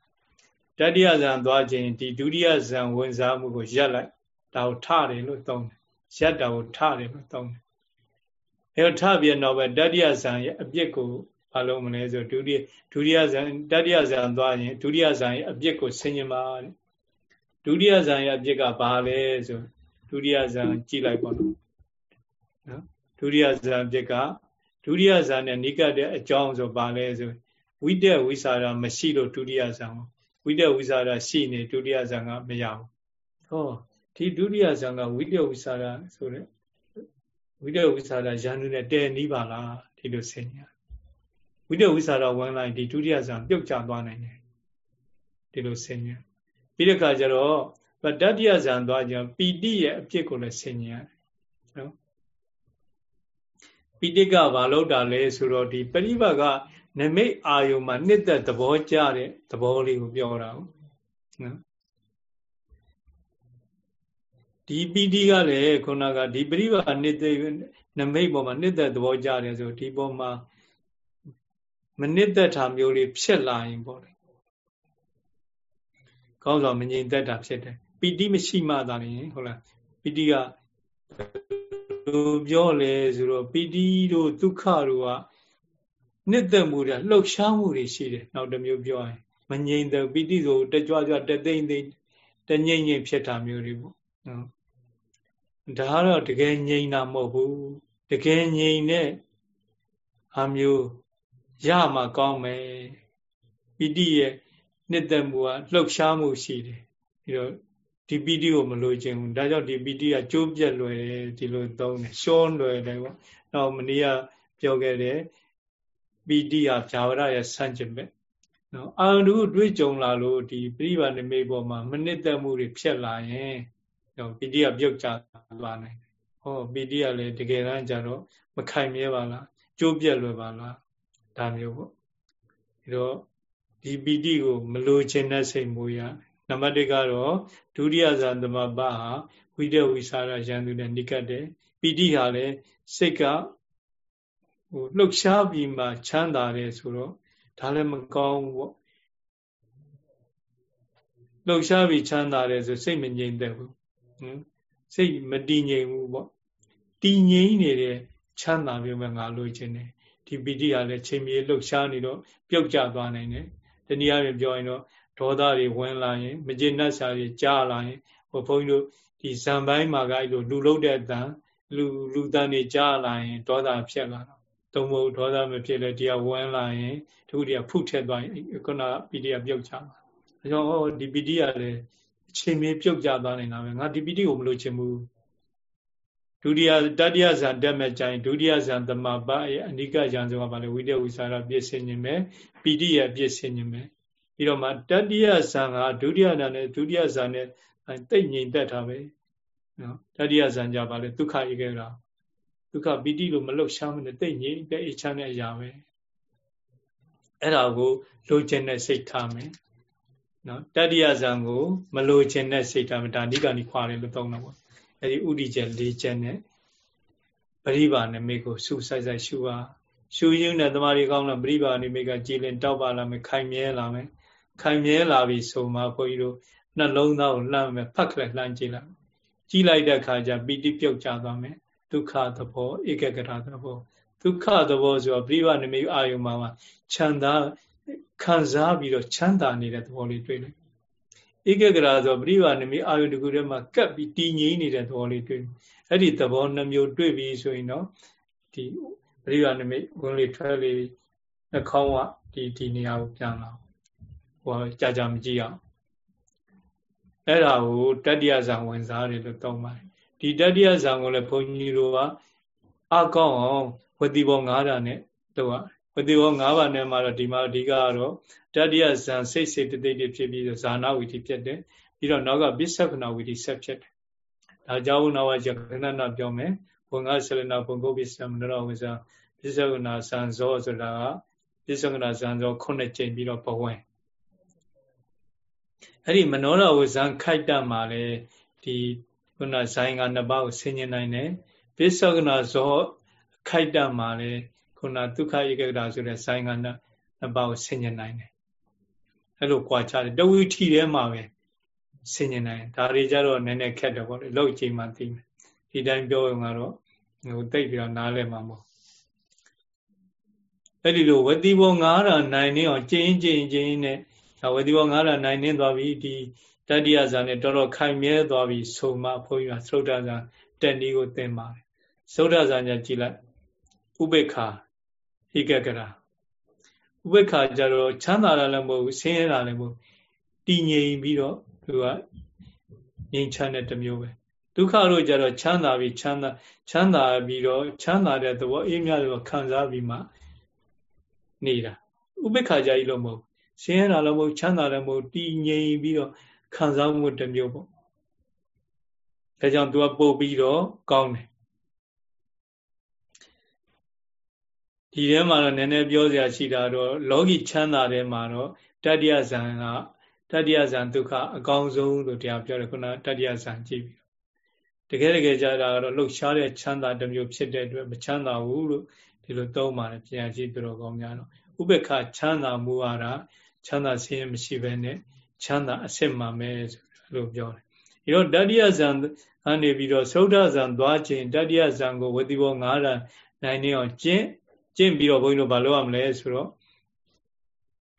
တတိယဇံသွားခြင်းဒီဒုတိယဇံဝင်စားမှုကိုရပ်လိုက်ဒါကိုထတယ်လို့သုံးတယ်ရပ်တာကိုထတယ်လို့သုံးတယ် အဲတော့ထပြတော့ပဲတတိယဇံရဲ့အပြစ်ကိုဘာလို့မလဲဆိုဒုတိယဒုတိယဇံတတိယဇံသွားရင်ဒုတိယဇံရဲ့အပြစ်ကိုဆင်ញင်ပါတဲ့ဒုတိယဇံရဲ့အပြစ်ကဘာလဲဆိုဒုတိယဇံကြည့်လိုက်ပါတော့နော်ဒုတိယဇံအပြစ်ကဒုတိယဇံနဲ့နိကတဲ့အကြောင်းဆိုဘာလဲဆိုဝိတက်ဝိစာရမရှိလို့ဒုတိယဇံဝိတက်ဝိစာရရှိနေဒုတိယဇံကမရဘူးဟောဒီဒုတိယဇံကဝိတက်ဝိစာရဆိုတဲ့ ဝိတက်ဝိစာရရန်သူနဲ့တဲနီးပါလားဒီလိုဆင်ညာဝိတဝိသရာဝင်လိုက်ဒီဒုတိယဇာပြုတ်ကျသွားနိုင်တယ်ဒီလိုဆင်ញံပြီးတဲ့အခါကျတော့တတိယဇာသွားကြပီတိရဲ့အဖြစ်ကိုလည်းဆင်ញံနော်ပီတိကဘာလို့တာလဲဆိုတော့ဒီပရိပါကနမိတ်အာယုံမှာနှစ်သက်သဘောကျတဲ့သဘောလေးကိုပြောတာဟုတ်နော် ဒီပီတိကလည်းခုနကဒီပရိပါနှစ်သက်နမိတ်ပေါ်မှာနှစ်သက်သဘောကျတယ်ဆိုဒီပေါ်မှာမနစ်သက်တာမျိုးလေးဖြစ်လာရင်ပေါ့လေကောင်းစွာမငြိမ်သက်တာဖြစ်တယ်ပီတိမရှိမှသာလေဟုတ်လားပီတိကလိုပြောလဲဆိုတော့ပီတိတို့ဒုက္ခတို့ကနှစ်သက်မှုတွေလှုပ်ရှားမှုတွေရှိတယ်နောက်တစ်မျိုးပြောရင်မငြိမ်သက်ပီတိဆိုတကြွကြွတသိမ့်သိမ့်တငြိမ့်ငြိမ်ဖြစ်တာမျိုးတွေပေါ့နော် ဒါကတော့တကယ်ငြိမ်တာမဟုတ်ဘူးတကယ်ငြိမ်တဲ့အာမျိုးရမှာကောင်းမယ်ပီတိရဲ့နှစ်သက်မှုကလှုပ်ရှားမှုရှိတယ်ပြီးတော့ဒီပီတိကိုမလိုချင်ဘူးဒါကြောင့်ဒီပီတိကကျိုးပြက်လွယ်တယ်ဒီလိုသုံးတယ်ရှောလွယ်တယ်ပေါ့နောက်မနေ့ကပြောခဲ့တယ်ပီတိဟာဖြာဝရရဲ့ဆန့်ကျင်ဘက်နော်အာရုံတွေးကြုံလာလို့ဒီပြိပါနိမိတ်ပေါ်မှာမနစ်သက်မှုတွေဖြစ်လာရင် တော့ပီတိကပြုတ်ကျသွားနိုင်တယ်ဟောပီတိကလည်းတကယ်တမ်းကျတော့မခိုင်မြဲပါလားကျိုးပြက်လွယ်ပါလားဒါမျိုးပေါ့ဒီတော့ဒီပီတိကိုမလိုချင်တဲ့စိတ်မိုးရနံပါတ်1ကတော့ဒုတိယဇာသမပဟာဝိတဝိစာရရန်သူနဲ့နိကတ်တယ်ပီတိဟာလည်းစိတ်ကဟိုလှုပ်ရှားပြီးမှချမ်းသာတယ်ဆိုတော့ဒါလည်းမကောင်းဘူးပေါ့လှုပ်ရှားပြီးချမ်းသာတယ်ဆိုစိတ်မငြိမ်သက်ဘူးဟင် စိတ်မတည်ငြိမ်ဘူးပေါ့တည်ငြိမ်နေတဲ့ချမ်းသာမျိုးပဲငါလိုချင်တယ်ဒီပီတိကလည်းချိန်မြေလှုပ်ရှားနေတော့ပြုတ်ကျသွားနိုင်တယ်တနည်းအားဖြင့်ပြောရင်တော့ဒေါသတွေဝင်လာရင် မကျေနပ်စာတွေကြားလာရင်ဟိုဘုန်းကြီးတို့ဒီဇံပိုင်းမှာကအဲ့လိုလူလုံးတဲ့အတန်လူလူတန်တွေကြားလာရင်ဒေါသဖြစ်လာတော့သုံးဖို့ဒေါသမဖြစ်လဲတရားဝင်လာရင်တခုတည်းဖုထက်သွားရင်ခုနပီတိကပြုတ်ကျမှာအဲကြောင့်ဟောဒီပီတိကလည်း အချိန်မြေပြုတ်ကျသွားနေတာပဲငါဒီပီတိကိုမလို့ချင်ဘူးဒုတိယတတိယဇန်တက်မဲ့ကြရင်ဒုတိယဇန်သမပရဲ့အနိကဇန်ဆိုတာဘာလဲဝိတဝိစာရပြည့်စင်ခြင်းပဲပီတိရဲ့ပြည့်စင်ခြင်းပဲပြီးတော့မှတတိယဇန်ကဒုတိယဇန်နဲ့ဒုတိယဇန်နဲ့တိတ်ငြိမ်သက်တာပဲနော်တတိယဇန်ကြပါလေဒုက္ခဧကေရာဒုက္ခပီတိလို့မလှုပ်ရှားမနဲ့တိတ်ငြိမ်တဲ့အိချမ်းတဲ့အရာပဲအဲ့ဒါကိုလိုချင်တဲ့စိတ်ထားမယ် နော်တတိယဇန်ကိုမလိုချင်တဲ့စိတ်ထားမယ်ဒါအနိကနိခွာတယ်လို့သုံးတာပေါ့အဲဒီဥဒိချက်၄ချက်နဲ့ပရိပါနမိတ်ကိုစုဆိုင်ဆိုင်ရှုပါရှုရင်းနဲ့တမာရီကောင်းလာပြိပါနိမိတ်ကကြည်လင်တောက်ပါလာမယ်ခိုင်မြဲလာမယ်ခိုင်မြဲလာပြီဆိုမှဘုန်းကြီးတို့နှလုံးသားကိုလှမ်းမယ်ဖတ်ခလက်လှမ်းကြည့်လိုက်ကြည့်လိုက်တဲ့အခါကျပီတိပြုတ်ကျသွားမယ်ဒုက္ခသဘောဧကဂရသဘောဒုက္ခသဘောဆိုတော့ပြိပါနိမိတ်အာယုံမှာချမ်းသာ ခံစားပြီးတော့ချမ်းသာနေတဲ့သဘောလေးတွေ့လိုက်ဧကဂရဆိုပြိပါနိမိတ်အာယုံတခုထဲမှာကပ်ပြီးတည်ငြိမ်နေတဲ့သဘောလေးတွေ့အဲ့ဒီသဘောနှမျိုးတွေ့ပြီးဆိုရင်တော့ဒီပရိယာနိမိတ်ဝင်လေထွက်လေနှာခေါင်းကဒီဒီနေရာကိုပြန်လာဟိုကြာကြာမကြည့်အောင်အဲ့ဒါကိုတတ္တိယဇံဝင်စားတယ်လို့တောင်းပါတယ်ဒီတတ္တိယဇံကိုလည်းဘုန်းကြီးတို့ကအကောင်းအောင်ဝတိဘော9ဓာတ်နဲ့တော့ ဝတိဘော9ပါးနဲ့မှာတော့ဒီမှာအဓိကကတော့တတ္တိယဇံစိတ်စေတသိက်တွေဖြစ်ပြီးဇာနာဝီတိဖြစ်တယ်ပြီးတော့နောက်ကပစ္ဆကနာဝီတိဆက်ဖြစ်တယ်ဒါကြောင့်နောက်ကခဏနာပြောမယ်ဘုံငါဆလနာဘုံကုတ်ပစ္စယမနရောဝိဇာပစ္ဆကနာဇံဇောဆိုတာကပစ္ဆကနာဇံဇောခုနှစ်ကြိမ်ပြီးတော့ဘဝင်အဲ့ဒီမနောရဝဇံခိုက်တမှာလေဒီခုနဇိုင်းကနှစ်ပါးကိုဆင်ញင်နိုင်တယ်ပစ္ဆကနာဇောခိုက်တမှာလေ ခုနဒုက္ခဧကဂရဆိုတဲ့ဇိုင်းကနှစ်ပါးကိုဆင်ញင်နိုင်တယ်အဲ့လိုကြွားချတယ်တဝီထီထဲမှာပဲဆင်ញင်နိုင်ဒါတွေကြတော့နည်းနည်းခက်တယ်ပေါ့လေလောက်ချိန်မှသိမယ်ဒီတိုင်းပြောရင်ကတော့ဟိုတိတ်ပြီးတော့နားလဲမှာမဟုတ်အဲ့ဒီလိုဝတိဘော9ရာနိုင်နေအောင်ကျင်းကျင်းကျင်းနဲ့ဝတိဘော9ရာနိုင်နေသွားပြီဒီတတိယဇာနဲ့တော်တော်ခိုင်မြဲသွားပြီဆိုမှဘုန်းကြီးကသုဒ္ဓဇာတက်နီးကိုသင်ပါတယ်သုဒ္ဓဇာညာကြည်လိုက်ဥပေက္ခာ ဟိကကရာဥပေက္ခာကြတော့ချမ်းသာတာလည်းမဟုတ်ဘူးဆင်းရဲတာလည်းမဟုတ်တည်ငြိမ်ပြီးတော့သူကငြိမ်ချမ်းတဲ့တစ်မျိုးပဲဒုက္ခတို့ကြတော့ချမ်းသာပြီးချမ်းသာချမ်းသာပြီးတော့ချမ်းသာတဲ့သဘောအေးမြလို့ခံစားပြီးမှနေတာဥပိ္ပခာကြကြီးလို့မဟုတ်ဆင်းရဲတာလည်းမဟုတ်ချမ်းသာလည်းမဟုတ်တည်ငြိမ်ပြီးတော့ခံစားမှုတစ်မျိုးပေါ့ဒါကြောင့်သူကပို့ပြီးတော့ကောင်းတယ် ဒီထဲမှာတော့နည်းနည်းပြောစရာရှိတာတော့လောကီချမ်းသာတဲ့မှာတော့တတ္တယဇံကတတ္တယဇံဒုက္ခအကောင်းဆုံးလို့တရားပြောတယ်ခုနတတ္တယဇံကြည့်ပြီးတကယ်တကယ်ကြတာကတော့လှုပ်ရှားတဲ့ချမ်းသာတစ်မျိုးဖြစ်တဲ့အတွက်မချမ်းသာဘူးလို့ဒီလိုသုံးပါတယ်ပညာရှိသူတော်ကောင်းများတော့ဥပ္ပခချမ်းသာမှုဟာချမ်းသာဆင်းရဲမရှိဘဲနဲ့ချမ်းသာအစစ်မှမဲလို့ပြောတယ်။ဒီတော့တတိယဇံအနေပြီးတော့သုဒ္ဓဇံသွားခြင်းတတိယဇံကိုဝတိဘော9ရာနိုင်နေအောင်ကျင့် ကျင့်ပြီးတော့ဘုန်းကြီးတို့မလုပ်ရမလဲဆိုတော့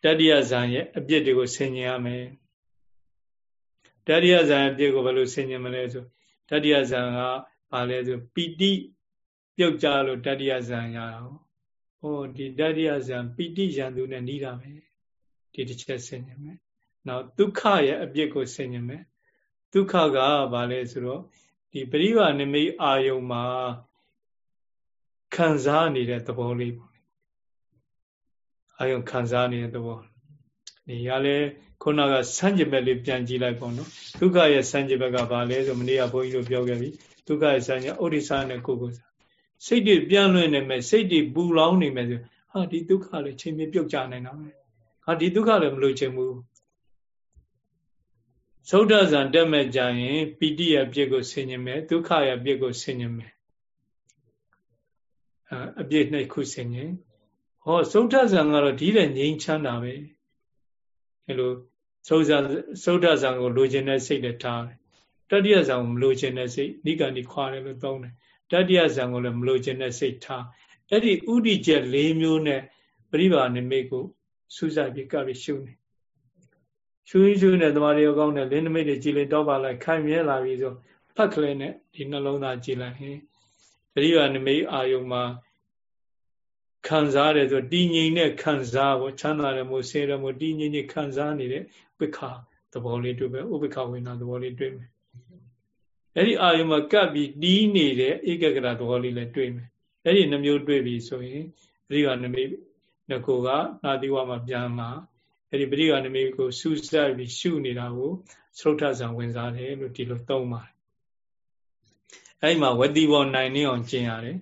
တတိယဇံရဲ့အပြစ်တွေကိုဆင်ញင်ရမယ်။တတိယဇံအပြစ်ကိုဘယ်လိုဆင်ញင်မလဲဆိုတတိယဇံကဘာလဲဆိုပီတိပြုတ်ကြလို့တတိယဇံရတာဟောဒီတတိယဇံပီတိယံသူနဲ့နှီးတာပဲဒီတစ်ချက်ဆင်ញင်မယ်နောက်ဒုက္ခရဲ့အပြစ်ကိုဆင်ញင်မယ်ဒုက္ခကဘာလဲဆိုတော့ဒီပရိပါနမိတ်အာယုံမှာ ခံစားနေတဲ့သဘောလေးပေါ့အာယုံခံစားနေတဲ့သဘောဒီကလည်းခုနကဆန့်ကျင်ဘက်လေးပြန်ကြည့်လိုက်ပေါ့နော်ဒုက္ခရဲ့ဆန့်ကျင်ဘက်ကဘာလဲဆိုမနေ့ကဘုန်းကြီးတို့ပြောခဲ့ပြီဒုက္ခရဲ့ဆန့်ကျင်ဥဒိစ္စနဲ့ကိုကိုစိတ်တွေပြန်လွင့်နေမယ်စိတ်တွေပူလောင်နေမယ်ဆိုဟာဒီဒုက္ခလည်းချိန်မပြုတ်ကြနိုင်တော့ဘူးဟာဒီဒုက္ခလည်းမလို့ချိန်ဘူးသုဒ္ဓဇံတက်မဲ့ကြရင်ပီတိရဲ့အပြစ်ကိုဆင်ញင်မယ်ဒုက္ခရဲ့အပြစ်ကိုဆင်ញင်မယ် အပြစ်နှစ်ခုဆင်ញင်ဟောသုဒ္ဓဇံကတော့ဒီတဲ့ငြိမ်းချမ်းတာပဲအဲလိုသုဒ္ဓသုဒ္ဓဇံကိုလိုချင်တဲ့စိတ်နဲ့ထားတယ်တတိယဇံကိုမလိုချင်တဲ့စိတ်နိကဏီခွာတယ်လို့သုံးတယ်တတိယဇံကိုလည်းမလိုချင်တဲ့စိတ်ထားအဲ့ဒီဥဒိကျက်၄မျိုးနဲ့ပရိပါနိမိတ်ကိုစူးစိုက်ပြီးကပ်ပြီးရှုနေရှုရှုနေတမာရီကောင်းတဲ့လင်းနိမိတ်တွေကြည်လင်တော့ပါလိုက်ခိုင်မြဲလာပြီဆိုဖတ်ကလေးနဲ့ဒီနှလုံးသားကြည်လိုက်ဟင် ပရိပါနိမိတ်အာယုံမှာခံစားတယ်ဆိုတည်ငြိမ်တဲ့ခံစားဖို့ချမ်းသာတယ်မို့ဆင်းရဲမို့တည်ငြိမ်နေခံစားနေတဲ့ဝိခါသဘောလေးတွေ့ပဲဥပ္ပခဝိနာသဘောလေးတွေ့မယ်အဲ့ဒီအာယုံမှာကပ်ပြီးတီးနေတဲ့ဧကဂရသဘောလေးလည်းတွေ့မယ်အဲ့ဒီနှမျိုးတွေ့ပြီဆိုရင်ပရိကနမိငကိုကနာတိဝမှာပြန်လာအဲ့ဒီပရိကနမိကိုစူးစိုက်ပြီးရှုနေတာကိုသုထဇံဝင်စားတယ်လို့ဒီလိုသုံးပါတယ် အဲ့ဒီမှာဝတိဘောနိုင်နေအောင်ကျင့်ရတယ်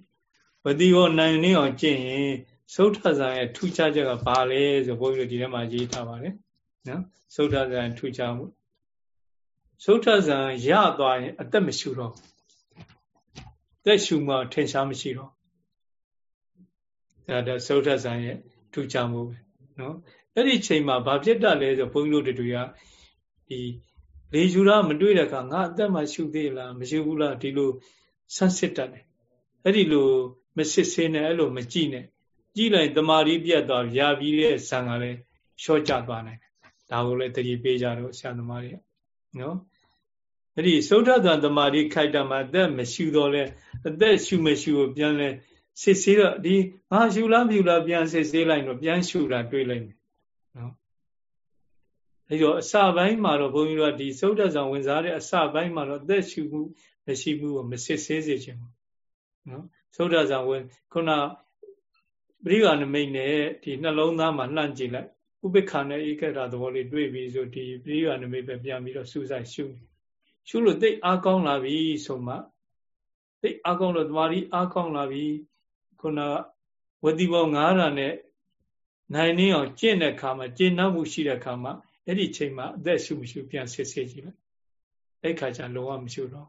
ဝတိဘောနိုင်နေအောင်ကျင့်ရင်သုထဇံရဲ့ထူးခြားချက်ကဘာလဲဆိုဘုန်းကြီးတို့ဒီထဲမှာရေးထားပါတယ်နော်သုထဇံထူးခြားမှုသုထဇံရသွားရင် အသက်မရှူတော့သက်ရှူမှထင်ရှားမရှိတော့အဲဒါသုဒ္ဓဇံရဲ့ထူခြားမှုပဲနော်အဲ့ဒီချိန်မှာဘာဖြစ်တတ်လဲဆိုဘုန်းကြီးတို့တွေကဒီ လေယူရမတွေ့တဲ့အခါငါအသက်မှရှုသေးလားမရှုဘူးလားဒီလိုဆန်းစစ်တတ်တယ်အဲ့ဒီလိုမစစ်ဆေးနဲ့အဲ့လိုမကြည့်နဲ့ကြည့်လိုက်တမာရီပြတ်သွားရပြီးတဲ့ဇံကလည်းရှော့ကျသွားနိုင်တယ်ဒါကိုလည်းတတိပေးကြတော့ဆရာသမားတွေနော်အဲ့ဒီသုဒ္ဓသံတမာရီခိုက်တာမှာအသက်မရှုတော့လဲအသက်ရှုမရှုကိုပြန်လဲစစ်ဆေးတော့ဒီငါရှုလားမရှုလားပြန်စစ်ဆေးလိုက်တော့ပြန်ရှုတာတွေ့လိုက်မယ်နော် အဲ့တော့အစပိုင်းမှာတော့ဘုန်းကြီးတို့ကဒီသုဒ္ဓဇံဝင်စားတဲ့အစပိုင်းမှာတော့အသက်ရှုမှုမရှိဘူးကိုမစစ်ဆေးစေချင်ဘူးနော်သုဒ္ဓဇံဝင်ခုနပရိက္ခဏမိတ်နဲ့ဒီနှလုံးသားမှာလှန့်ကြည့်လိုက်ဥပိ္ပခာနဲ့ဧကရာသဘောလေးတွေ့ပြီးဆိုဒီပရိက္ခဏမိတ်ပဲပြန်ပြီးတော့စူးစိုက်ရှုရှုလို့သိအားကောင်းလာပြီဆိုမှသိအားကောင်းလို့တမာရီအားကောင်းလာပြီခုနဝတိဘော900နဲ့နိုင်နေအောင်ကျင့်တဲ့ခါမှာကျင့်နှောက်မှုရှိတဲ့ခါမှာ အဲ့ဒီချိန်မှာအသက်ရှုမရှုပြန်စစ်ဆေးကြည့်လိုက်အဲ့ခါကျလုံးဝမရှုတော့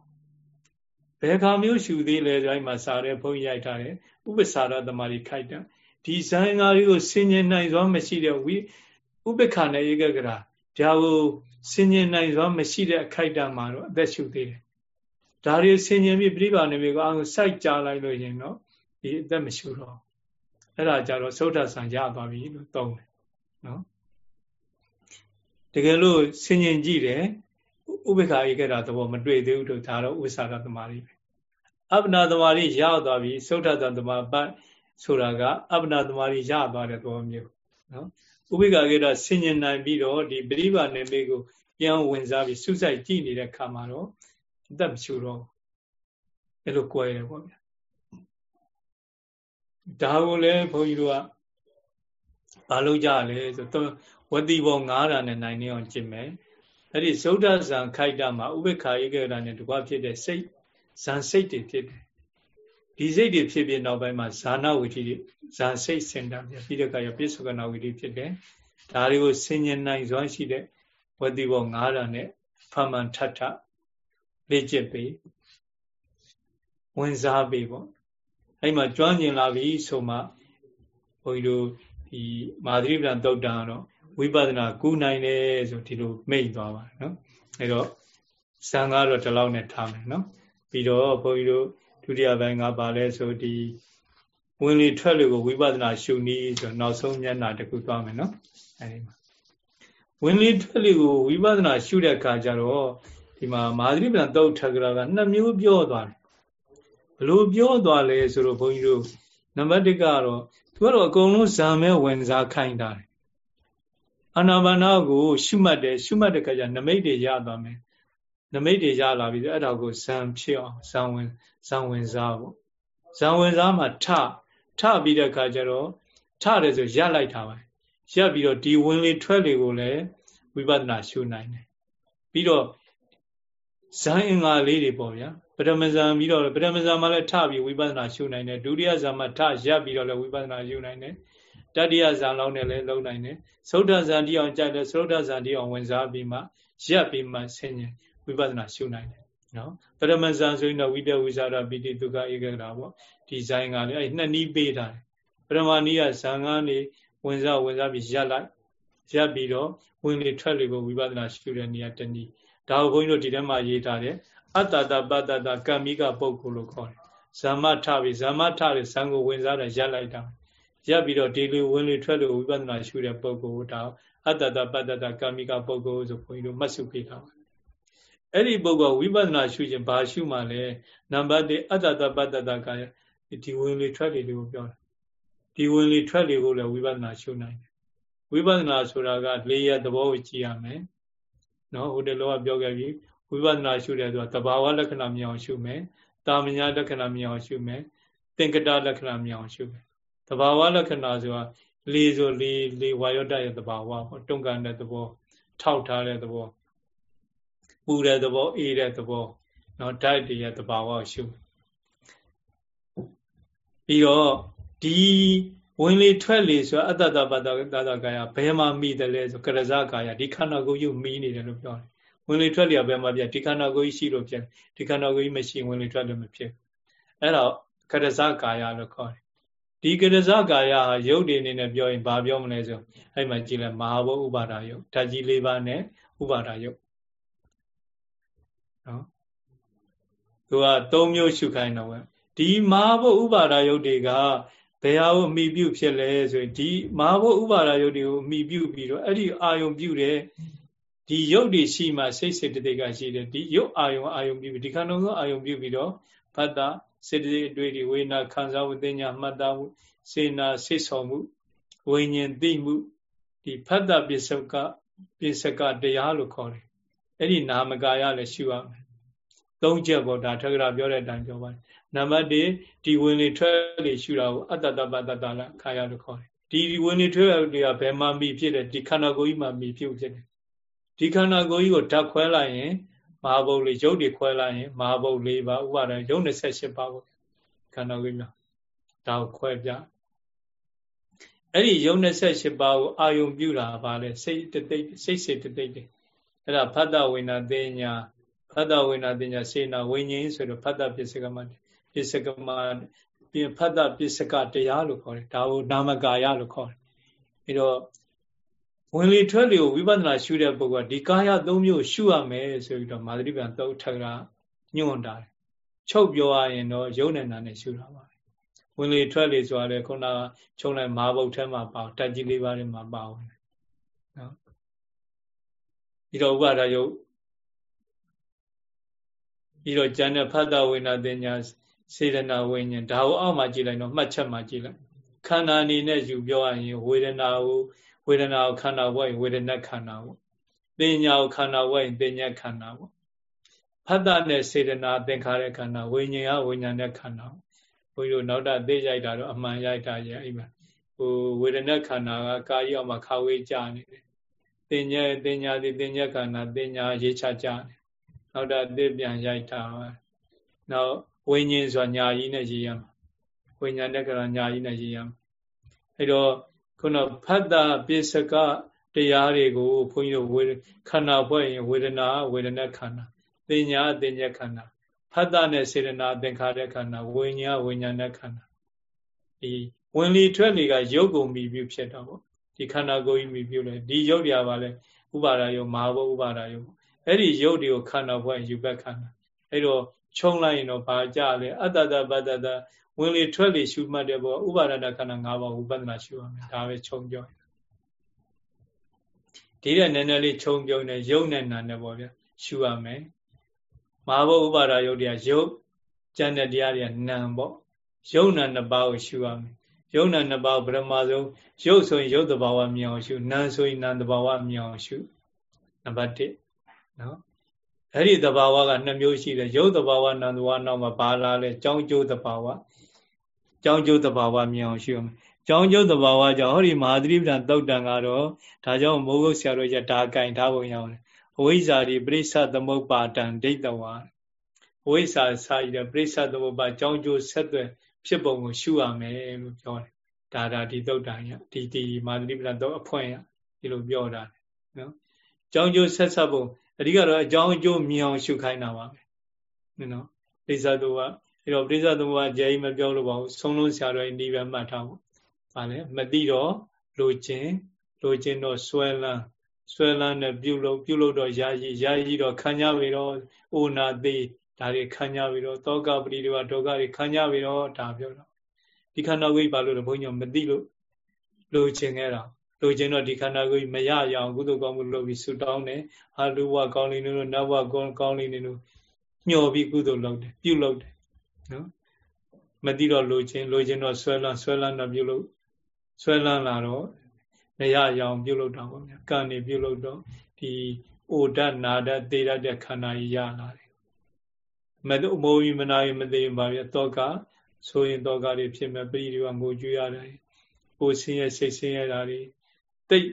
ဘယ်ခါမျိုးရှုသေးလဲဆိုအဲ့မှာစာရဲဘုန်းကြီးရိုက်ထားတယ်ဥပ္ပစာရသမารီခိုက်တာဒီဇိုင်းငါးတွေကိုဆင်ញင်နိုင်စွာမရှိတဲ့ဝိဥပ္ပခာနဲ့ဧကဂရာဒါကိုဆင်ញင်နိုင်စွာမရှိတဲ့အခိုက်တံမှာတော့အသက်ရှုသေးတယ်ဒါတွေဆင်ញင်ပြီးပြိပါနေပြီကအောင်စိုက်ကြလိုက်လို့ရင်တော့ဒီအသက်မရှုတော့အဲ့ဒါကြတော့သုဒ္ဓဆံရသွားပြီလို့သုံးတယ်နော် တကယ်လို့ဆင်ញင်ကြည့်တယ်ဥပ္ပခာဧကရာသဘောမတွေ့သေးဘူးတို့ဒါတော့ဥစ္စာရသမารီပဲအပ္ပနာသမารီရသွားပြီသုဒ္ဓတသမပတ်ဆိုတာကအပ္ပနာသမารီရသွားတဲ့သဘောမျိုးနော်ဥပိ္ပခာကေတာဆင်ញင်နိုင်ပြီးတော့ဒီပရိပါနေမေကိုပြန်ဝင်စားပြီးစုစိုက်ကြည့်နေတဲ့ခါမှာတော့အသက်မချူတော့အဲ့လိုကြွယ်တယ်ပေါ့ဗျာဒါကိုလည်းဘုန်းကြီးတို့ကဘာလို့ကြလဲဆိုတော့ ဝတိဘော900နဲ့နိုင်နေအောင်ကျင့်မယ်အဲ့ဒီသုဒ္ဓဇံခိုက်တာမှာဥပိ္ပခာဧကေတာနဲ့တကွာဖြစ်တဲ့စိတ်ဇံစိတ်တွေဖြစ်တယ်ဒီစိတ်တွေဖြစ်ပြီးနောက်ပိုင်းမှာဇာနာဝိတိဇာစိတ်စင်တာပြပြီးတဲ့အခါကျပိဿကနာဝိတိဖြစ်တယ်ဒါတွေကိုဆင်ញင်နိုင်စွမ်းရှိတဲ့ဝတိဘော900နဲ့ဖမန်ထထလေ့ကျင့်ပေးဝင်စားပေးပေါ့အဲ့မှာကျွမ်းကျင်လာပြီဆိုမှဘုန်းကြီးတို့ဒီမာသရိပ္ပံသုတ်တံတော့ ဝိပဿနာကူနိုင်တယ်ဆိုဒီလိုမိတ်သွားပါတယ်နော်အဲ့တော့ဇံကတော့ဒီလောက်နဲ့ထားမယ်နော်ပြီးတော့ဘုန်းကြီးတို့ဒုတိယပိုင်းကပါလဲဆိုဒီဝင်လေထွက်လေကိုဝိပဿနာရှုနည်းဆိုနောက်ဆုံးမျက်နှာတစ်ခုသွားမယ်နော်အဲဒီမှာဝင်လေထွက်လေကိုဝိပဿနာရှုတဲ့အခါကျတော့ဒီမှာမဟာသရိပ္ပံသုတ်ထကရာကနှစ်မျိုးပြောသွားတယ်ဘလို့ပြောသွားလဲဆိုတော့ဘုန်းကြီးတို့နံပါတ်1ကတော့သူကတော့အကုန်လုံးဇံမဲ့ဝင်စားခိုင်းတာတယ် အာနာပါနာကို ရှုမှတ်တယ်ရှုမှတ်တဲ့အခါကျနမိတ်တွေရသွားမယ်နမိတ်တွေရလာပြီအဲ့ဒါကိုဇံဖြစ်အောင်ဇံဝင်ဇံဝင်စားပေါ့ဇံဝင်စားမှာထထပြီးတဲ့အခါကျတော့ထတယ်ဆိုရပ်လိုက်တာပဲရပ်ပြီးတော့ဒီဝင်လေထွက်လေကိုလည်းဝိပဿနာရှုနိုင်တယ်ပြီးတော့ဇံအင်္ဂါလေးတွေပေါ့ဗျာပထမဇံပြီးတော့ပထမဇံမှာလည်းထပြီးဝိပဿနာရှုနိုင်တယ်ဒုတိယဇံမှာထရပ်ပြီးတော့လည်းဝိပဿနာရှုနိုင်တယ် တတိယဇံလောက်နဲ့လည်းလုံနိုင်တယ်သုဒ္ဓဇံတိအောင်ကြိုက်တယ်သုဒ္ဓဇံတိအောင်ဝင်စားပြီးမှရပ်ပြီးမှဆင်ញင်ဝိပဿနာရှုနိုင်တယ်နော်ပရမဇန်ဆိုရင်တော့ဝိတဝိဇာရပိတိဒုက္ခဧကဂရာပေါ့ဒီဇိုင်းကလည်းအဲ့နှစ်နည်းပေးထားတယ်ပရမဏီကဇန်ကနေဝင်စားဝင်စားပြီးရပ်လိုက်ရပ်ပြီးတော့ဝင်လေထွက်လေကိုဝိပဿနာရှုတဲ့နေရာတနည်းဒါကိုဘုန်းကြီးတို့ဒီထဲမှာရေးထားတယ်အတ္တတပတ္တတကမ္မိကပုဂ္ဂိုလ်လို့ခေါ်တယ်ဇမ္မထပြီးဇမ္မထတဲ့ဇံကိုဝင်စားတယ်ရပ်လိုက်တာ ရပ်ပြီးတော့ဒီလိုဝင်လေထွက်လေဝိပဿနာရှုတဲ့ပုဂ္ဂိုလ်ဒါအတ္တတပတ္တတကမ္မိကပုဂ္ဂိုလ်ဆိုဘုန်းကြီးတို့မှတ်စုပေးထားပါအဲ့ဒီပုဂ္ဂိုလ်ဝိပဿနာရှုခြင်းဘာရှုမှလဲနံပါတ်1အတ္တတပတ္တတကာယဒီဝင်လေထွက်လေတွေကိုပြောတာဒီဝင်လေထွက်လေကိုလည်းဝိပဿနာရှုနိုင်တယ်ဝိပဿနာဆိုတာကလေးရသဘောကိုကြည့်ရမယ်နော်ဟိုတလောကပြောခဲ့ပြီဝိပဿနာရှုတယ်ဆိုတာတဘာဝလက္ခဏာမြင်အောင်ရှုမယ်တာမညာလက္ခဏာမြင်အောင်ရှုမယ်သင်္ကတလက္ခဏာမြင်အောင်ရှုမယ် တဘာဝလက္ခဏာဆိုတာလေဆိုလေလေဝါယောတရဲ့တဘာဝပေါ့တုံကန်တဲ့သဘော ထောက်ထားတဲ့သဘောပူတဲ့သဘောအေးတဲ့သဘောနော်ဓာတ်တွေရဲ့သဘာဝရှုပြီးတော့ဒီဝင်လေထွက်လေဆိုအတ္တတပတ္တတတကာယဘယ်မှာမိတယ်လဲဆိုကရဇကာယဒီခန္ဓာကိုယ်ယူမိနေတယ်လို့ပြောတယ်ဝင်လေထွက်လေဘယ်မှာပြဒီခန္ဓာကိုယ်ကြီးရှိလို့ဖြစ်ဒီခန္ဓာကိုယ်ကြီးမရှိဝင်လေထွက်လေမဖြစ်အဲ့တော့ကရဇကာယလို့ခေါ်တယ် ဒီကရဇကာယဟာယုတ်တွေအနေနဲ့ပြောရင်ဘာပြောမလဲဆိုအဲ့မှာကြည့်လိုက်မဟာဘုဥပါဒယုတ်ဓာတ်ကြီး၄ပါးနဲ့ဥပါဒယုတ်နော်သူက၃မျိုးရှုခိုင်းတော့ပဲဒီမဟာဘုဥပါဒယုတ်တွေကဘယ်ဟာကိုအမိပြုဖြစ်လဲဆိုရင်ဒီမဟာဘုဥပါဒယုတ်တွေကိုအမိပြုပြီးတော့အဲ့ဒီအာယုံပြုတဲ့ဒီယုတ်တွေရှိမှစိတ်စေတသိက်ကရှိတယ်ဒီယုတ်အာယုံအာယုံပြုပြီးဒီခန္ဓာကိုအာယုံပြုပြီးတော့ဖတ်တာ စေတသိက်အတွေ့ဒီဝေနာခံစားမှုသိညာမှတ်သားမှုစေနာစိတ်ဆောင်မှုဝိညာဉ်သိမှုဒီဖတ်တာပစ္စကပစ္စကတရားလို့ခေါ်တယ်အဲ့ဒီနာမကာယလည်းရှုရမယ်သုံးချက်ပေါ့ဒါထက္ကရာပြောတဲ့အတိုင်းပြောပါတယ်နံပါတ်1ဒီဝင်လေထွက်လေရှုတာကိုအတ္တတပတ္တလခါရလို့ခေါ်တယ်ဒီဝင်လေထွက်လေကဘယ်မှာမိဖြစ်တယ်ဒီခန္ဓာကိုယ်ကြီးမှာမိဖြစ်ဖြစ်တယ်ဒီခန္ဓာကိုယ်ကြီးကိုဓာတ်ခွဲလိုက်ရင် မဟာဘုတ်လေးရုပ်တွေခွဲလိုက်ရင်မဟာဘုတ်၄ပါးဥပါဒရုပ်28ပါးပေါ့ခန္ဓာကိုယ်မှာဒါကိုခွဲပြအဲ့ဒီရုပ်28ပါးကိုအာယုံပြုတာဗာလဲစိတ်တသိစိတ်စေတသိတွေအဲ့ဒါဖတ်တဝိနာသိညာဖတ်တဝိနာသိညာစေနာဝိညာဉ်ဆိုတော့ဖတ်တပစ္စကမပစ္စကမပြင်ဖတ်တပစ္စကတရားလို့ခေါ်တယ်ဒါကိုနာမကာယလို့ခေါ်တယ်အဲ့တော့ ဝင်လေထွက်လေကိုဝိပဿနာရှုတဲ့ပုဂ္ဂိုလ်ကဒီကာယသုံးမျိုးရှုရမယ်ဆိုပြီးတော့မာသရိပံသုတ်ထက်ကညွှန်တာတယ်ချုပ်ပြောရရင်တော့ယုံနဲ့နာနဲ့ရှုတာပါဝင်လေထွက်လေဆိုတာလေခုနကခြုံလိုက်မာဘုတ်ထဲမှာပါတက်ကြီးလေးပါးထဲမှာပါဝင်နော်ပြီးတော့ဥပါဒယုတ်ပြီးတော့ဉာဏ်နဲ့ဖတ်တာဝိညာဉ်ညာစေတနာဝိညာဉ်ဒါကိုအောက်မှာကြည့်လိုက်တော့မှတ်ချက်မှာကြည့်လိုက်ခန္ဓာအနေနဲ့ယူပြောရရင်ဝေဒနာကို ဝေဒနာကိုခန္ဓာဘဝရင်ဝေဒနာခန္ဓာပေါ့ပညာကိုခန္ဓာဘဝရင်ပညာခန္ဓာပေါ့ဖတ်တာနဲ့စေတနာသင်္ခါရခန္ဓာဝိညာဉ်ကဝိညာဉ်နဲ့ခန္ဓာဘုန်းကြီးတို့နောက်တာသိရိုက်တာတော့အမှန်ရိုက်တာရဲ့အိမ်မှာဟိုဝေဒနာခန္ဓာကကာယအောင်မှာခါဝေးကြနေတယ်တင်ညာတင်ညာဒီတင်ညာခန္ဓာတင်ညာရေးချကြတယ်နောက်တာသိပြန်ရိုက်တာနောက်ဝိညာဉ်ဆိုတာညာကြီးနဲ့ရေးရမှာဝိညာဉ်နဲ့ကရညာကြီးနဲ့ရေးရမှာအဲ့တော့ ခုနဖတ်တာပစ္စကတရားတွေကိုဘုန်းကြီးတို့ဝေခန္ဓာဖွဲ့ရင်ဝေဒနာဝေဒနာခန္ဓာတင်ညာတင်ညာခန္ဓာဖတ်တာနဲ့စေတနာသင်္ခါရခန္ဓာဝိညာဝိညာဏခန္ဓာဒီဝင်လီထွက်လီကရုပ်ကုန်မိပြုဖြစ်တော့ပေါ့ဒီခန္ဓာကိုယ်ကြီးမိပြုလဲဒီရုပ်တရားပါလဲဥပါဒယုံမဟာဘဥပါဒယုံအဲ့ဒီရုပ်တွေကိုခန္ဓာဖွဲ့ယူဘက်ခန္ဓာအဲ့တော့ခြုံလိုက်ရင်တော့ဘာကြလဲအတ္တတပတ္တတ ဝင်လေထွက်လေရှုမှတ်တဲ့ဘောဥပါဒနာခန္ဓာ၅ပါးဝိပဿနာရှုရမယ်ဒါပဲခြုံပြောဒီတဲ့နည်းနည်းလေးခြုံပြောနေရုပ်နဲ့နာနဲ့ပေါ့ဗျာရှုရမယ်မဟာဘုဥပါဒယုတ်တရားရုပ်ကျန်တဲ့တရားတွေကနာပေါ့ရုပ်နာနှစ်ပါးကိုရှုရမယ်ရုပ်နာနှစ်ပါးပရမဆုံးရုပ်ဆိုရင်ရုပ်တဘာဝမြင်အောင်ရှုနာဆိုရင်နာတဘာဝမြင်အောင်ရှုနံပါတ်1နော်အဲ့ဒီတဘာဝက2မျိုးရှိတယ်ရုပ်တဘာဝနာတဘာဝနောက်မှာဘာလာလဲကြောင်းကျိုးတဘာဝ ကြောင်းကျိုးတဘာဝမြင်အောင်ရှုမယ်ကြောင်းကျိုးတဘာဝကြောင့်ဟောဒီမဟာသတိပ္ပံတုတ်တန်ကတော့ဒါကြောင့်မိုးကုတ်ဆရာတို့ရဒါကင်ထားပုံရအောင်အဝိဇ္ဇာဒီပရိစ္ဆသမုပ္ပါဒံဒိဋ္ဌဝါအဝိဇ္ဇာစာရတဲ့ပရိစ္ဆသမုပ္ပါကြောင်းကျိုးဆက်သွယ်ဖြစ်ပုံကိုရှုရမယ်လို့ပြောတယ်ဒါဒါဒီတုတ်တန်ရဒီဒီမဟာသတိပ္ပံတုတ်အဖွင့်ရဒီလိုပြောတာနော်ကြောင်းကျိုးဆက်ဆက်ပုံအဓိကတော့အကြောင်းအကျိုးမြင်အောင်ရှုခိုင်းတာပါပဲနော်ပရိစ္ဆသမုပ္ပါ အဲ့တော့ပရိစ္ဆသမုပ္ပါဂျေကြီးမပြောလို့ပါဘူးဆုံးလုံးဆရာတော်ဤပဲမှတ်ထားဖို့။ဗာလဲမသိတော့လိုခြင်းလိုခြင်းတော့ဆွဲလန်းဆွဲလန်းနဲ့ပြုလုပ်ပြုလုပ်တော့ယာယီယာယီတော့ခံကြပြီတော့အိုနာသေးဒါတွေခံကြပြီတော့တောကပရိဒီဝဒုက္ခတွေခံကြပြီတော့ဒါပြောတော့ဒီခန္ဓာကိုယ်ဘာလို့လဲဘုန်းကြီးမသိလို့လိုခြင်းခဲ့တာလိုခြင်းတော့ဒီခန္ဓာကိုယ်မရရအောင်ကုသိုလ်ကောင်းမှုလုပ်ပြီးဆူတောင်းတယ်ဟာလူဘဝကောင်းလေးတို့နတ်ဘဝကောင်းကောင်းလေးတို့ညှော်ပြီးကုသိုလ်လုပ်တယ်ပြုလုပ်တယ် နော်မသိတော့လိုခြင်းလိုခြင်းတော့ဆွဲလန်းဆွဲလန်းတော့ပြုလုပ်ဆွဲလန်းလာတော့နေရရောင်ပြုတ်လို့တော့ဗျာကံနေပြုတ်လို့တော့ဒီအိုဒတ်နာဒတ်သေရတဲ့ခန္ဓာကြီးရလာတယ်မတို့အမိုးကြီးမနာရင်မသိရင်ပါဗျာတောကဆိုရင်တောကတွေဖြစ်မဲ့ပရိဒီဝငိုကြွရတယ်ကိုဆင်းရဲစိတ်ဆင်းရဲတာတွေတိတ်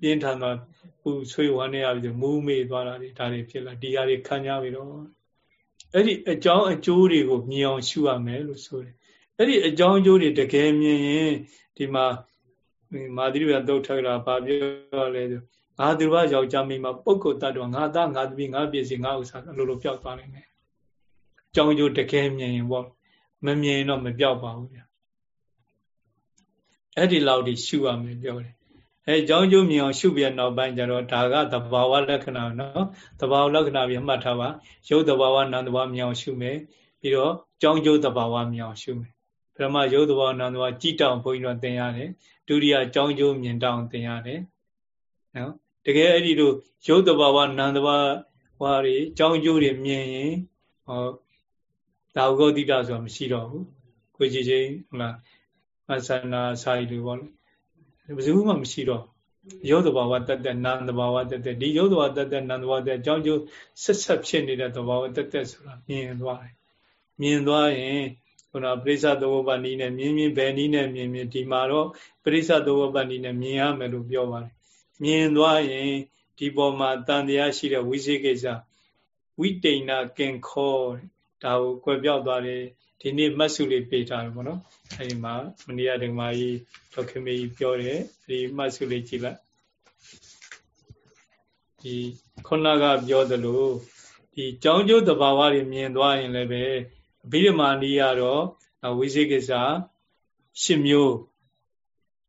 ပြင်းထန်တော့ပူဆွေးဝမ်းနေရပြီးမူးမေ့သွားတာတွေဒါတွေဖြစ်လာဒီဟာတွေခံကြပြီတော့ အဲ့ဒီအကြောင်းအကျိုးတွေကိုမြင်အောင်ရှုရမယ်လို့ဆိုတယ်အဲ့ဒီအကြောင်းအကျိုးတွေတကယ်မြင်ရင်ဒီမှာမာသီရသုတ်ထက်ကဗာပြောလဲဆိုငါသူဘာယောက်ျားမိန်းမပုဂ္ဂိုလ်တ attva ငါသားငါသမီးငါပစ္စည်းငါဥစ္စာလိုလိုပျောက်သွားနိုင်တယ်။ကြောင်းကျိုးတကယ်မြင်ရင်ပေါ့မမြင်ရင်တော့မပျောက်ပါဘူးဗျာအဲ့ဒီလောက်ဒီရှုရမယ်ပြောတယ် အဲကြောင်းကျိုးမြင်အောင်ရှုပြနောက်ပိုင်းကျတော့ဒါကသဘာဝလက္ခဏာနော်သဘာဝလက္ခဏာပြီးမှတ်ထားပါရုပ်သဘာဝနာမ်သဘာဝမြင်အောင်ရှုမယ်ပြီးတော့ကြောင်းကျိုးသဘာဝမြင်အောင်ရှုမယ်ပထမရုပ်သဘာဝနာမ်သဘာဝကြည်တောင်ဘုန်းကြီးတို့သင်ရတယ်ဒုတိယကြောင်းကျိုးမြင်တောင်သင်ရတယ်နော်တကယ်အဲ့ဒီလိုရုပ်သဘာဝနာမ်သဘာဝတွေကြောင်းကျိုးတွေမြင်ရင်ဟောဒါဥကောတိတဆိုတာမရှိတော့ဘူးကိုကြည်ချင်းဟုတ်လားအသနာစာရီလိုပေါ့လေ ဘယ်သူမှမရှိတော့ရုပ်တဘာဝတတ်တဲ့နာမ်တဘာဝတတ်တဲ့ဒီရုပ်တဘာဝတတ်တဲ့နာမ်တဘာဝတတ်အကြောင်းကျိုးဆက်ဆက်ဖြစ်နေတဲ့တဘာဝတတ်တဲ့ဆိုတာမြင်သွားတယ်မြင်သွားရင်ခုနပရိစ္ဆသဘောပန်နီးနဲ့မြင်မြင်ဘယ်နီးနဲ့မြင်မြင်ဒီမှာတော့ပရိစ္ဆသဘောပန်နီးနဲ့မြင်ရမယ်လို့ပြောပါတယ်မြင်သွားရင်ဒီပေါ်မှာတန်တရားရှိတဲ့ဝိသေကိစ္စဝိတိဏကင်ခောဒါကိုကွယ်ပြောက်သွားတယ် ဒီနေ့မတ်စုလေးပေးထားတယ်ပေါ့နော်အဲဒီမှာမနီယာဒင်မာကြီးဒေါခင်မေကြီးပြောတယ်ဒီမတ်စုလေးကြည့်လိုက်ဒီခုနကပြောသလိုဒီကြောင်းကျိုးတဘာဝတွေမြင်သွားရင်လည်းပဲအဘိဓမ္မာနီးရတော့ဝိသေကိစ္စ10မျိုး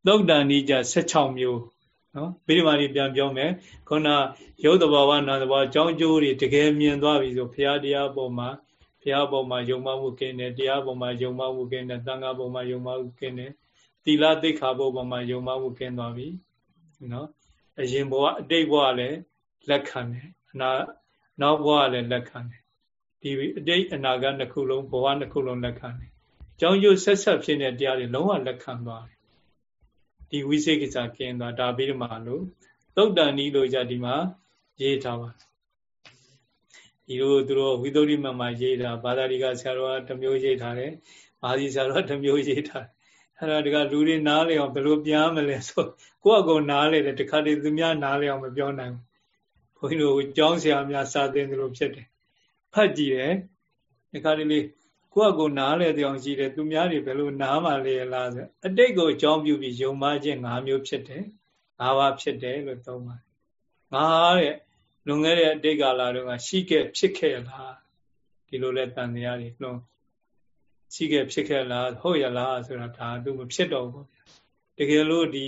သုတ်တန်နီးကြ16မျိုးနော်ဗိဓမာနီပြန်ပြောမယ်ခုနရုပ်တဘာဝနာတဘာဝကြောင်းကျိုးတွေတကယ်မြင်သွားပြီဆိုဘုရားတရားပေါ်မှာ ဘုရားပေါ်မှာယုံမှမှုကင်းတယ်တရားပေါ်မှာယုံမှမှုကင်းတယ်သံဃာပေါ်မှာယုံမှမှုကင်းတယ်သီလသိက္ခာပေါ်မှာယုံမှမှုကင်းသွားပြီနော်အရင်ဘဝအတိတ်ဘဝလည်းလက်ခံတယ်အနာနောက်ဘဝလည်းလက်ခံတယ်ဒီအတိတ်အနာဂတ်နှစ်ခုလုံးဘဝနှစ်ခုလုံးလက်ခံတယ်ကြောင်းကျိုးဆက်ဆက်ဖြစ်တဲ့တရားတွေလုံးဝလက်ခံသွားတယ်ဒီဝိသေကိစ္စကင်းသွားဒါပြီးတော့မှလို့သုတ်တန်ဤလို့じゃဒီမှာရေးထားပါ ဒီလိုသူတို့ဝိသုဒ္ဓိမမှာရေးတာဘာသာဒီကဆရာတော်ကတစ်မျိုးရေးထားတယ်။ဘာဒီဆရာတော်ကတစ်မျိုးရေးထားတယ်။အဲ့ဒါတကလူတွေနားလေအောင်ဘယ်လိုပြန်မလဲဆိုကိုယ့်အကုန်နားလေတယ်တခါတည်းသူများနားလေအောင်မပြောနိုင်ဘူး။ဘုန်းကြီးတို့ကျောင်းဆရာများစာသင်တယ်လို့ဖြစ်တယ်။ဖတ်ကြည့်တယ်။တခါတည်းလေးကိုယ့်အကုန်နားလေတဲ့အောင်ရှိတယ်သူများတွေဘယ်လိုနားမှလဲလားဆိုအတိတ်ကိုအကြောင်းပြုပြီးယုံမှခြင်း၅မျိုးဖြစ်တယ်။၅ပါးဖြစ်တယ်လို့သုံးပါတယ်။ငါတဲ့ လွန်ခဲ့တဲ့အတိတ်ကာလတုန်းကရှိခဲ့ဖြစ်ခဲ့လားဒီလိုလဲတန်တရားတွေလုံးရှိခဲ့ဖြစ်ခဲ့လားဟုတ်ရလားဆိုတာဒါသူမဖြစ်တော့ဘူးတကယ်လို့ဒီ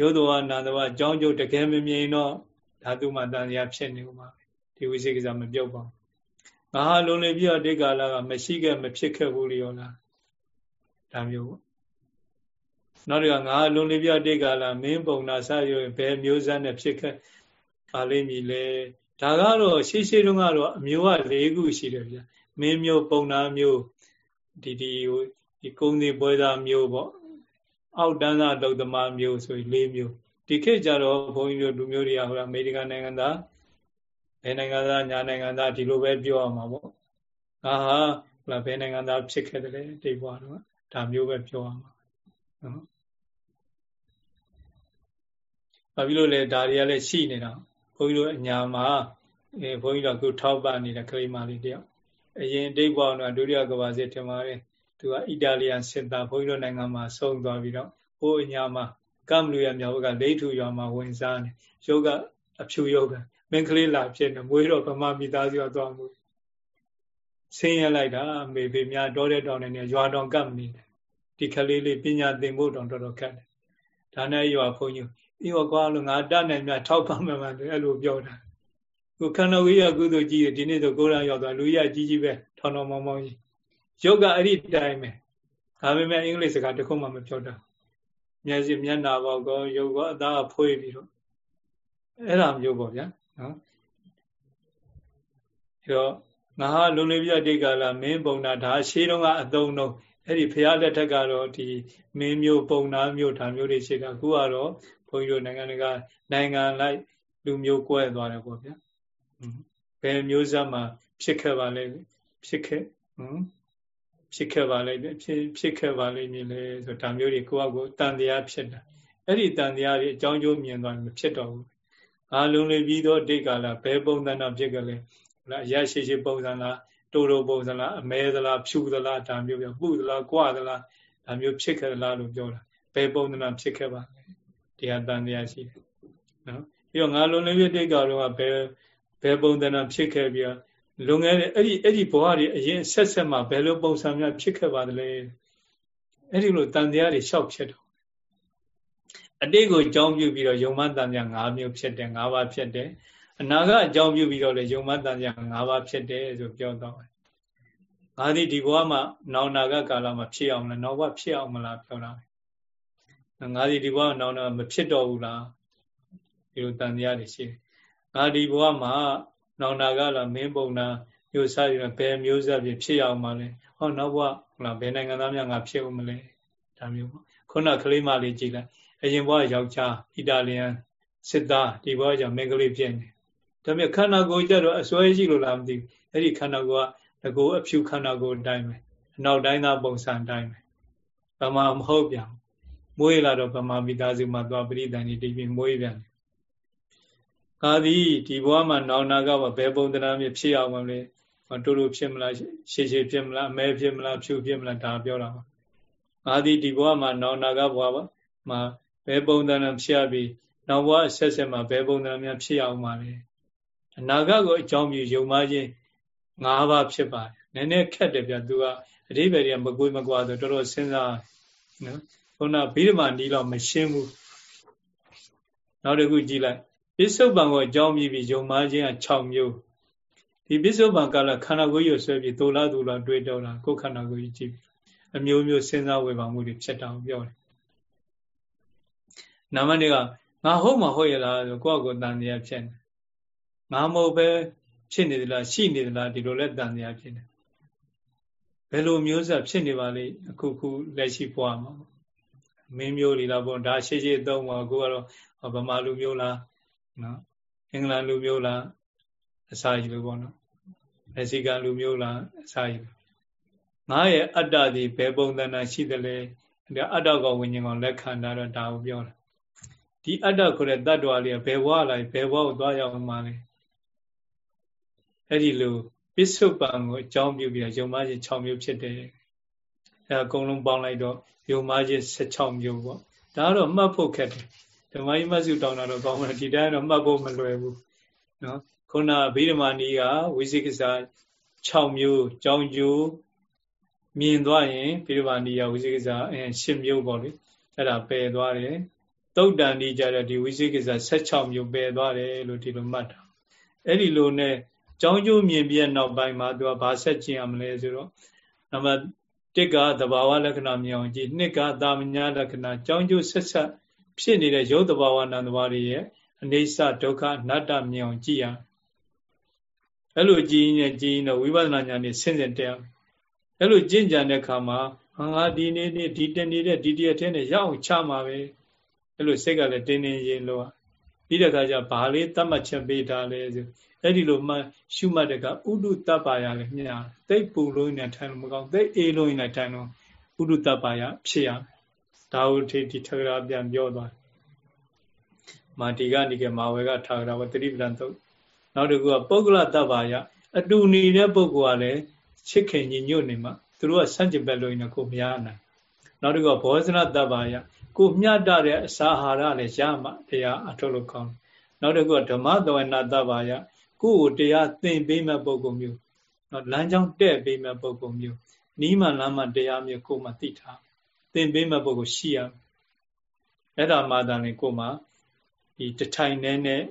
ယောဒဝနာဒဝအကြောင်းကျုပ်တကယ်မမြင်တော့ဓာတုမှတန်တရားဖြစ်နေဦးမှာဒီဝိသေကစားမပြုတ်ပါဘူးငါဟာလုံးလေပြအတိတ်ကာလကမရှိခဲ့မဖြစ်ခဲ့ဘူးလေရောလားဒါမျိုးပေါ့နောက်တစ်ခါငါလုံးလေပြအတိတ်ကာလမင်းပုံနာစရွယ်ဘယ်မျိုးစမ်းနဲ့ဖြစ်ခဲ့ ပါလိမ့်မည်လေဒါကတော့ရှေးရှေးတုန်းကတော့အမျိုးက၄ခုရှိတယ်ဗျာမင်းမျိုးပုံနာမျိုးဒီဒီဒီကုန်းတွေပွဲသားမျိုးပေါ့အောက်တန်းသားဒုတ်သမားမျိုးဆိုရင်၄မျိုးဒီခေတ်ကျတော့ဘုန်းကြီးတို့လူမျိုးတွေကဟိုအမေရိကန်နိုင်ငံသားဘယ်နိုင်ငံသားညာနိုင်ငံသားဒီလိုပဲပြောရမှာပေါ့ငါဟာဟိုဘယ်နိုင်ငံသားဖြစ်ခဲ့တယ်တိတ်ဘွားတော့ဒါမျိုးပဲပြောရမှာနော်ဘာဖြစ်လို့လဲဒါတွေကလည်းရှိနေတာ ဘုန်းကြီးတို့အညာမှာအဲဘုန်းကြီးတို့အခုထောက်ပံ့နေတဲ့ခရိမာလေးတယောက်အရင်ဒိတ်ဘောင်တော့ဒုတိယကဘာစစ်ထင်ပါတယ်သူကအီတာလီယန်စစ်သားဘုန်းကြီးတို့နိုင်ငံမှာဆုံးသွားပြီးတော့ဟိုအညာမှာကမ်လူရမြောက်ကလိထုရွာမှာဝင်စားနေယောကအဖြူယောကမင်းကလေးလာဖြစ်နေမွေးတော့ဗမာမိသားစုကသွားမှုဆင်းရလိုက်တာအမေဖေများတောတဲ့တောင်နေရွာတော်ကပ်နေတယ်ဒီကလေးလေးပညာသင်ဖို့တောင်တော်တော်ခက်တယ်ဒါနဲ့ရွာဘုန်းကြီး အေးကွာလို့ငါတတ်နိုင်မြထောက်ပံ့မှမှအဲ့လိုပြောတာကိုခန္ဓာဝိရကုသိုလ်ကြီးဒီနေ့ဆိုကိုရရောက်သွားလူရကြီးကြီးပဲထောင်တော်မောင်းမောင်းကြီးယုတ်ကအဲ့ဒီတိုင်းပဲဒါပေမဲ့အင်္ဂလိပ်စကားတခုမှမပြောတာမျက်စိမျက်နာပေါကောယုတ်ကအသားအဖွေးပြီးတော့အဲ့ဒါမျိုးပေါ့ဗျာနော်အဲတော့ငါဟာလုံလေပြတိတ်ကာလမင်းပုံနာဒါရှေးတုန်းကအသုံးတော့အဲ့ဒီဖရာလက်ထက်ကတော့ဒီမင်းမျိုးပုံနာမျိုးဒါမျိုးတွေရှိတာအခုကတော့ုန်းကြီးတို့နိုင်ငံတကာနိုင်ငံလိုက်လူမျိုးကွဲသွားတယ်ပေါ့ဗျာဘယ်မျိုးစမှာဖြစ်ခဲ့ပါလဲဖြစ်ခဲ့ဟမ်ဖြစ်ခဲ့ပါလိမ့်မယ်ဖြစ်ဖြစ်ခဲ့ပါလိမ့်မည်လေဆိုဒါမျိုးတွေကိုယ့်အကိုတန်တရားဖြစ်တာအဲ့ဒီတန်တရားတွေအကြောင်းကျိုးမြင်သွားရင်မဖြစ်တော့ဘူးအားလုံးလေးပြီးတော့ဒိတ်ကာလဘယ်ပုံသဏ္ဍာန်ဖြစ်ကြလဲဟလားရရှိရှိပုံစံလားတိုးတိုးပုံစံလားအမဲသလားဖြူသလားဒါမျိုးပြောပုသလားကြွသလားဒါမျိုးဖြစ်ခဲ့လားလို့ပြောတာဘယ်ပုံသဏ္ဍာန်ဖြစ်ခဲ့ပါလဲ တရားတန်တရားရှိတယ်နော်ပြီးတော့ငါလုံလင်းပြတိတ်ကတော့ဘယ်ဘယ်ပုံသဏ္ဍာန်ဖြစ်ခဲ့ပြီးတော့လွန်ခဲ့တဲ့အဲ့ဒီအဲ့ဒီဘဝတွေအရင်ဆက်ဆက်မှာဘယ်လိုပုံစံများဖြစ်ခဲ့ပါသလဲအဲ့ဒီလိုတန်တရားတွေရှောက်ဖြစ်တော့အတိတ်ကိုအကြောင်းပြုပြီးတော့ယုံမှန်တန်မြ၅မျိုးဖြစ်တယ်၅ပါးဖြစ်တယ်အနာကအကြောင်းပြုပြီးတော့လေယုံမှန်တန်မြ၅ပါးဖြစ်တယ်ဆိုပြောတော့ငါသည်ဒီဘဝမှာနောင်နာကကာလမှာဖြစ်အောင်လားနောက်ဘဝဖြစ်အောင်မလားပြောတာ ငါသည်ဒီဘဝနောင်နာမဖြစ်တော့ဘူးလားဒီလိုတန်တရားတွေရှိတယ်ငါဒီဘဝမှာနောင်နာကလာမင်းပုံနာမျိုးစားရဘယ်မျိုးစားဖြစ်ဖြစ်အောင်မလဲဟောနောက်ဘဝဟုတ်လားဘယ်နိုင်ငံသားများငါဖြစ်အောင်မလဲဒါမျိုးပေါ့ခုနကလေးမလေးကြည့်လိုက်အရင်ဘဝယောက်ျားအီတာလီယန်စစ်သားဒီဘဝကျမင်္ဂလိဖြစ်နေဒါပေမဲ့ခန္ဓာကိုယ်ကြတော့အစွဲရှိလို့လားမသိဘူးအဲ့ဒီခန္ဓာကိုယ်ကငကိုအဖြူခန္ဓာကိုယ်အတိုင်းပဲအနောက်တိုင်းသားပုံစံအတိုင်းပဲဗမာမဟုတ်ပြန် မွေးလာတော့ဗမာမိသားစုမှာသွားပရိသန်ကြီးတည်ပြီးမွေးပြန်တယ်ကာသည်ဒီဘဝမှာနောင်နာကဘယ်ပုံသဏ္ဍာန်မျိုးဖြစ်အောင်မလဲတူတူဖြစ်မလားရှည်ရှည်ဖြစ်မလားအမဲဖြစ်မလားဖြူဖြစ်မလားဒါပြောတာပါငါသည်ဒီဘဝမှာနောင်နာကဘဝမှာဘယ်ပုံသဏ္ဍာန်ဖြစ်ပြီးနောက်ဘဝဆက်ဆက်မှာဘယ်ပုံသဏ္ဍာန်များဖြစ်အောင်ပါလဲအနာဂတ်ကိုအကြောင်းပြုယုံမှချင်း၅ပါးဖြစ်ပါတယ်နည်းနည်းခက်တယ်ဗျသူကအဓိပ္ပာယ်တွေကမကွေးမကွာဆိုတော်တော်စဉ်းစားနော် ခုနဗိဓမာနီးတော့မရှင်းဘူးနောက်တစ်ခုကြည့်လိုက်ပစ္စုပန်ကိုအကြောင်းပြုပြီးယုံမှချင်းက6မျိုးဒီပစ္စုပန်ကာလခန္ဓာကိုယ်ရဆွဲပြီးဒုလားဒုလားတွေးတော့တာကိုယ်ခန္ဓာကိုယ်ကြီးကြည့်အမျိုးမျိုးစဉ်းစားဝေဖန်မှုတွေဖြစ်တာကိုပြောတယ်နာမတွေကငါဟုတ်မှာဟုတ်ရလားဆိုကိုယ့်အကိုတန်တရားဖြစ်နေငါမဟုတ်ပဲဖြစ်နေသလားရှိနေသလားဒီလိုလဲတန်တရားဖြစ်နေဘယ်လိုမျိုးဆက်ဖြစ်နေပါလိမ့်အခုခုလက်ရှိဘဝမှာ မင်းမျိုးတွေလားပေါ့ဒါရှေ့ရှေ့သုံးပါကိုကတော့ဗမာလူမျိုးလားနော်အင်္ဂလန်လူမျိုးလားအစာကြီးလို့ပေါ့နော်မက္ဆီကန်လူမျိုးလားအစာကြီးငါရဲ့အတ္တဒီဘယ်ပုံသဏ္ဍာန်ရှိသလဲဒါအတ္တကောဝိညာဉ်ကောင်လက်ခံတာတော့ဒါကိုပြောတာဒီအတ္တခေါ်တဲ့တ attva လေးကဘယ်ဘဝလာဘယ်ဘဝကိုသွားရောက်မှလဲအဲ့ဒီလိုပစ္စုပန်ကိုအကြောင်းပြုပြီးတော့ယုံမှချင်း6မျိုးဖြစ်တယ် အဲအကုန်လုံးပေါင်းလိုက်တော့ယုံမှချင်း16မျိုးပေါ့ဒါကတော့မှတ်ဖို့ခက်တယ်ဓမ္မကြီးမဆုတောင်းတာတော့ကောင်းတယ်ဒီတိုင်းတော့မှတ်ဖို့မလွယ်ဘူးနော်ခုနဗိဓမာနီးကဝိသိကိစ္စ6မျိုးကြောင်းကျိုးမြင်သွားရင်ဗိဓမာနီးကဝိသိကိစ္စအဲ10မျိုးပေါ့လေအဲ့ဒါပယ်သွားတယ်တုတ်တန်ဒီကြတဲ့ဒီဝိသိကိစ္စ16မျိုးပယ်သွားတယ်လို့ဒီလိုမှတ်တာအဲ့ဒီလိုနဲ့ကြောင်းကျိုးမြင်ပြနောက်ပိုင်းမှာသူကဘာဆက်ကျင်ရမလဲဆိုတော့နံပါတ် 1ကသဘာဝလက္ခဏာမြင်အောင်ကြည့်နှစ်ကသာမညာလက္ခဏာကြောင်းကျိုးဆက်ဆက်ဖြစ်နေတဲ့ရုပ်တဘာဝနံတဘာတွေရဲ့အနေဆဒုက္ခအနတ္တမြင်အောင်ကြည့်ရအဲ့လိုကြည်ရင်ကြည်ရင်တော့ဝိပဿနာဉာဏ်နဲ့ဆင့်ဆင့်တက်အဲ့လိုကြင်ကြံတဲ့ခါမှာငါဒီနေ့နေ့ဒီတနေ့တဲ့ဒီတရက်ထဲနဲ့ရအောင်ချမှာပဲအဲ့လိုစိတ်ကလည်းတင်းတင်းရင်လို့ပြီးတဲ့အခါကျဘာလေးတတ်မှတ်ချက်ပေးထားလဲဆို အဲ့ဒီလိုမှရှုမှတ်တဲ့ကဥဒုတပ္ပါယလည်းမြင်ရသိပူလို့နေထိုင်လို့မကောင်းသိအေးလို့နေထိုင်လို့ဥဒုတပ္ပါယဖြစ်ရဒါဟုထိဒီထကရာပြန်ပြောသွားမာတိကနေကမာဝေကထာဂရဝတတိပဒံသုတ်နောက်တစ်ခုကပုဂ္ဂလတပ္ပါယအတူနေတဲ့ပုဂ္ဂိုလ်ကလည်းချစ်ခင်ညီညွတ်နေမှသူတို့ကဆန့်ကျင်ဘက်လို့ရင်ကိုမရနိုင်နောက်တစ်ခုကဘောဇနတပ္ပါယကိုမျှတတဲ့အစာဟာရလည်းရမှတရားအထုတ်လို့ကောင်းနောက်တစ်ခုကဓမ္မသဝနာတပ္ပါယ ကိုယ်ကိုတရားသင်ပေးမဲ့ပုဂ္ဂိုလ်မျိုးနော်လမ်းကြောင်းတဲ့ပေးမဲ့ပုဂ္ဂိုလ်မျိုးနီးမှလမ်းမှတရားမျိုးကိုယ်မှသိထားသင်ပေးမဲ့ပုဂ္ဂိုလ်ရှိရအဲ့ဒါမှသာလေကိုယ်မှဒီတထိုင်နဲ့နဲ့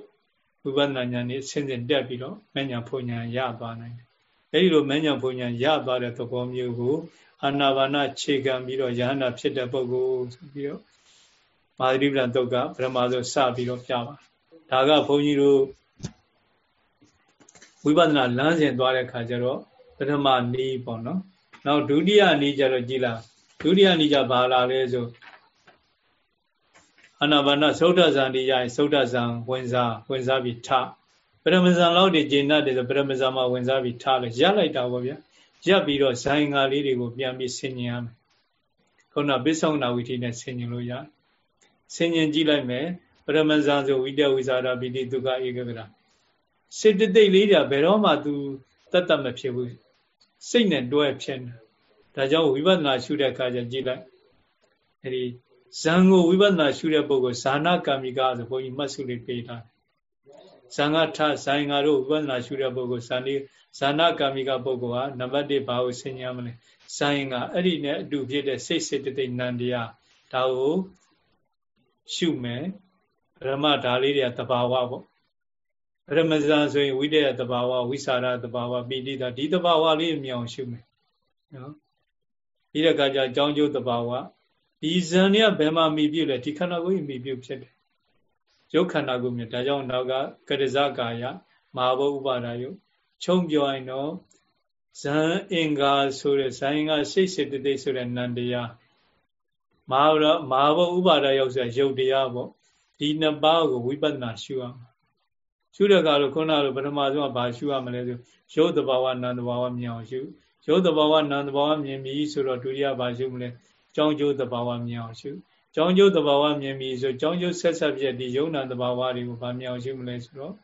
ဝိပဿနာဉာဏ်နဲ့ဆင်းဆင်းတက်ပြီးတော့မဉ္ဇဏ်ဖုန်ဉာဏ်ရသွားနိုင်တယ်အဲ့ဒီလိုမဉ္ဇဏ်ဖုန်ဉာဏ်ရသွားတဲ့သဘောမျိုးကိုအာနာပါနခြေခံပြီးတော့ယဟန္တာဖြစ်တဲ့ပုဂ္ဂိုလ်ဆိုပြီးတော့မာသရိပဒတုတ်ကပရမဆိုစပြီးတော့ပြပါဒါကဘုန်းကြီးတို့ ဝိပဿနာလမ်းစဉ်သွားတဲ့ခါကျတော့ပထမနီးပေါ့နော်နောက်ဒုတိယနီးကျတော့ကြည်လားဒုတိယနီးကျဘာလာလဲဆိုအနာဘာနာသုဒ္ဓဇံဒီရရင်သုဒ္ဓဇံဝင်စားဝင်စားပြီးထပရမဇံလောက်ဒီဂျေနတ်တွေဆိုပရမဇံမှာဝင်စားပြီးထလဲရပ်လိုက်တာပေါ့ဗျာရပ်ပြီးတော့ဇိုင်ငါလေးတွေကိုပြန်ပြီးဆင်ញင်ရမယ်ခုနပစ္စုံနာဝိထိနဲ့ဆင်ញင်လို့ရဆင်ញင်ကြည့်လိုက်မယ်ပရမဇံဆိုဝိတဝိဇာရပိတိဒုက္ခဧကဂရ စေတသိက်လေးတွေဘယ်တော့မှ तू တတ်တတ်မဖြစ်ဘူးစိတ်နဲ့တွဲဖြစ်နေဒါကြောင့်ဝိပဿနာရှုတဲ့အခါကျကြည့်လိုက်အဲဒီဇံကိုဝိပဿနာရှုတဲ့ပုဂ္ဂိုလ်ဇာနာကာမိကဆိုဘုန်းကြီးမှတ်စုလေးပေးတာဇံကထဇိုင်ငါတို့ဝိပဿနာရှုတဲ့ပုဂ္ဂိုလ်ဇာနေဇာနာကာမိကပုဂ္ဂိုလ်ဟာနံပါတ်1ဘာကိုဆင်ញမ်းမလဲဇိုင်ကအဲ့ဒီနဲ့အတူဖြစ်တဲ့စိတ်စေတသိက်နန္တရားဒါကိုရှုမယ်ပရမဒါလေးတွေကတဘာဝပေါ့ပ ရမဇာဆိုရင်ဝိတ္တရတဘာဝဝိสารတဘာဝပိဋိတာဒီတဘာဝလေးမြအောင်ရှုမယ်နော်ပြီးတဲ့အခါကျအကြောင်းကျိုးတဘာဝဒီဇန်เนี่ยဘယ်မှာမိပြုလဲဒီခန္ဓာကိုယ်မိပြုဖြစ်တယ်ရုပ်ခန္ဓာကိုယ်မြဒါကြောင့်နောက်ကကရဇကာယမဟာဘုဥပါဒယုခြုံပြောရင်တော့ဇန်အင်္ဂါဆိုတဲ့ဇန်အင်္ဂါစိတ်စေတသိက်ဆိုတဲ့နန္တရားမဟာရမဟာဘဥပါဒယုဆိုရုပ်တရားပေါ့ဒီနှစ်ပါးကိုဝိပဿနာရှုရမှာ ရှုတဲ့အခါလို့ခုနကပထမဆုံးကဘာရှုရမလဲဆိုရုပ်တဘာဝနာမ်တဘာဝမြင်အောင်ရှုရုပ်တဘာဝနာမ်တဘာဝမြင်ပြီဆိုတော့ဒုတိယဘာရှုမလဲကြောင်းကျိုးတဘာဝမြင်အောင်ရှုကြောင်းကျိုးတဘာဝမြင်ပြီဆိုကြောင်းကျိုးဆက်ဆက်ပြည့်ဒီယုံနာတဘာဝတွေကိုဘာမြင်အောင်ရှုမလဲဆိုတော့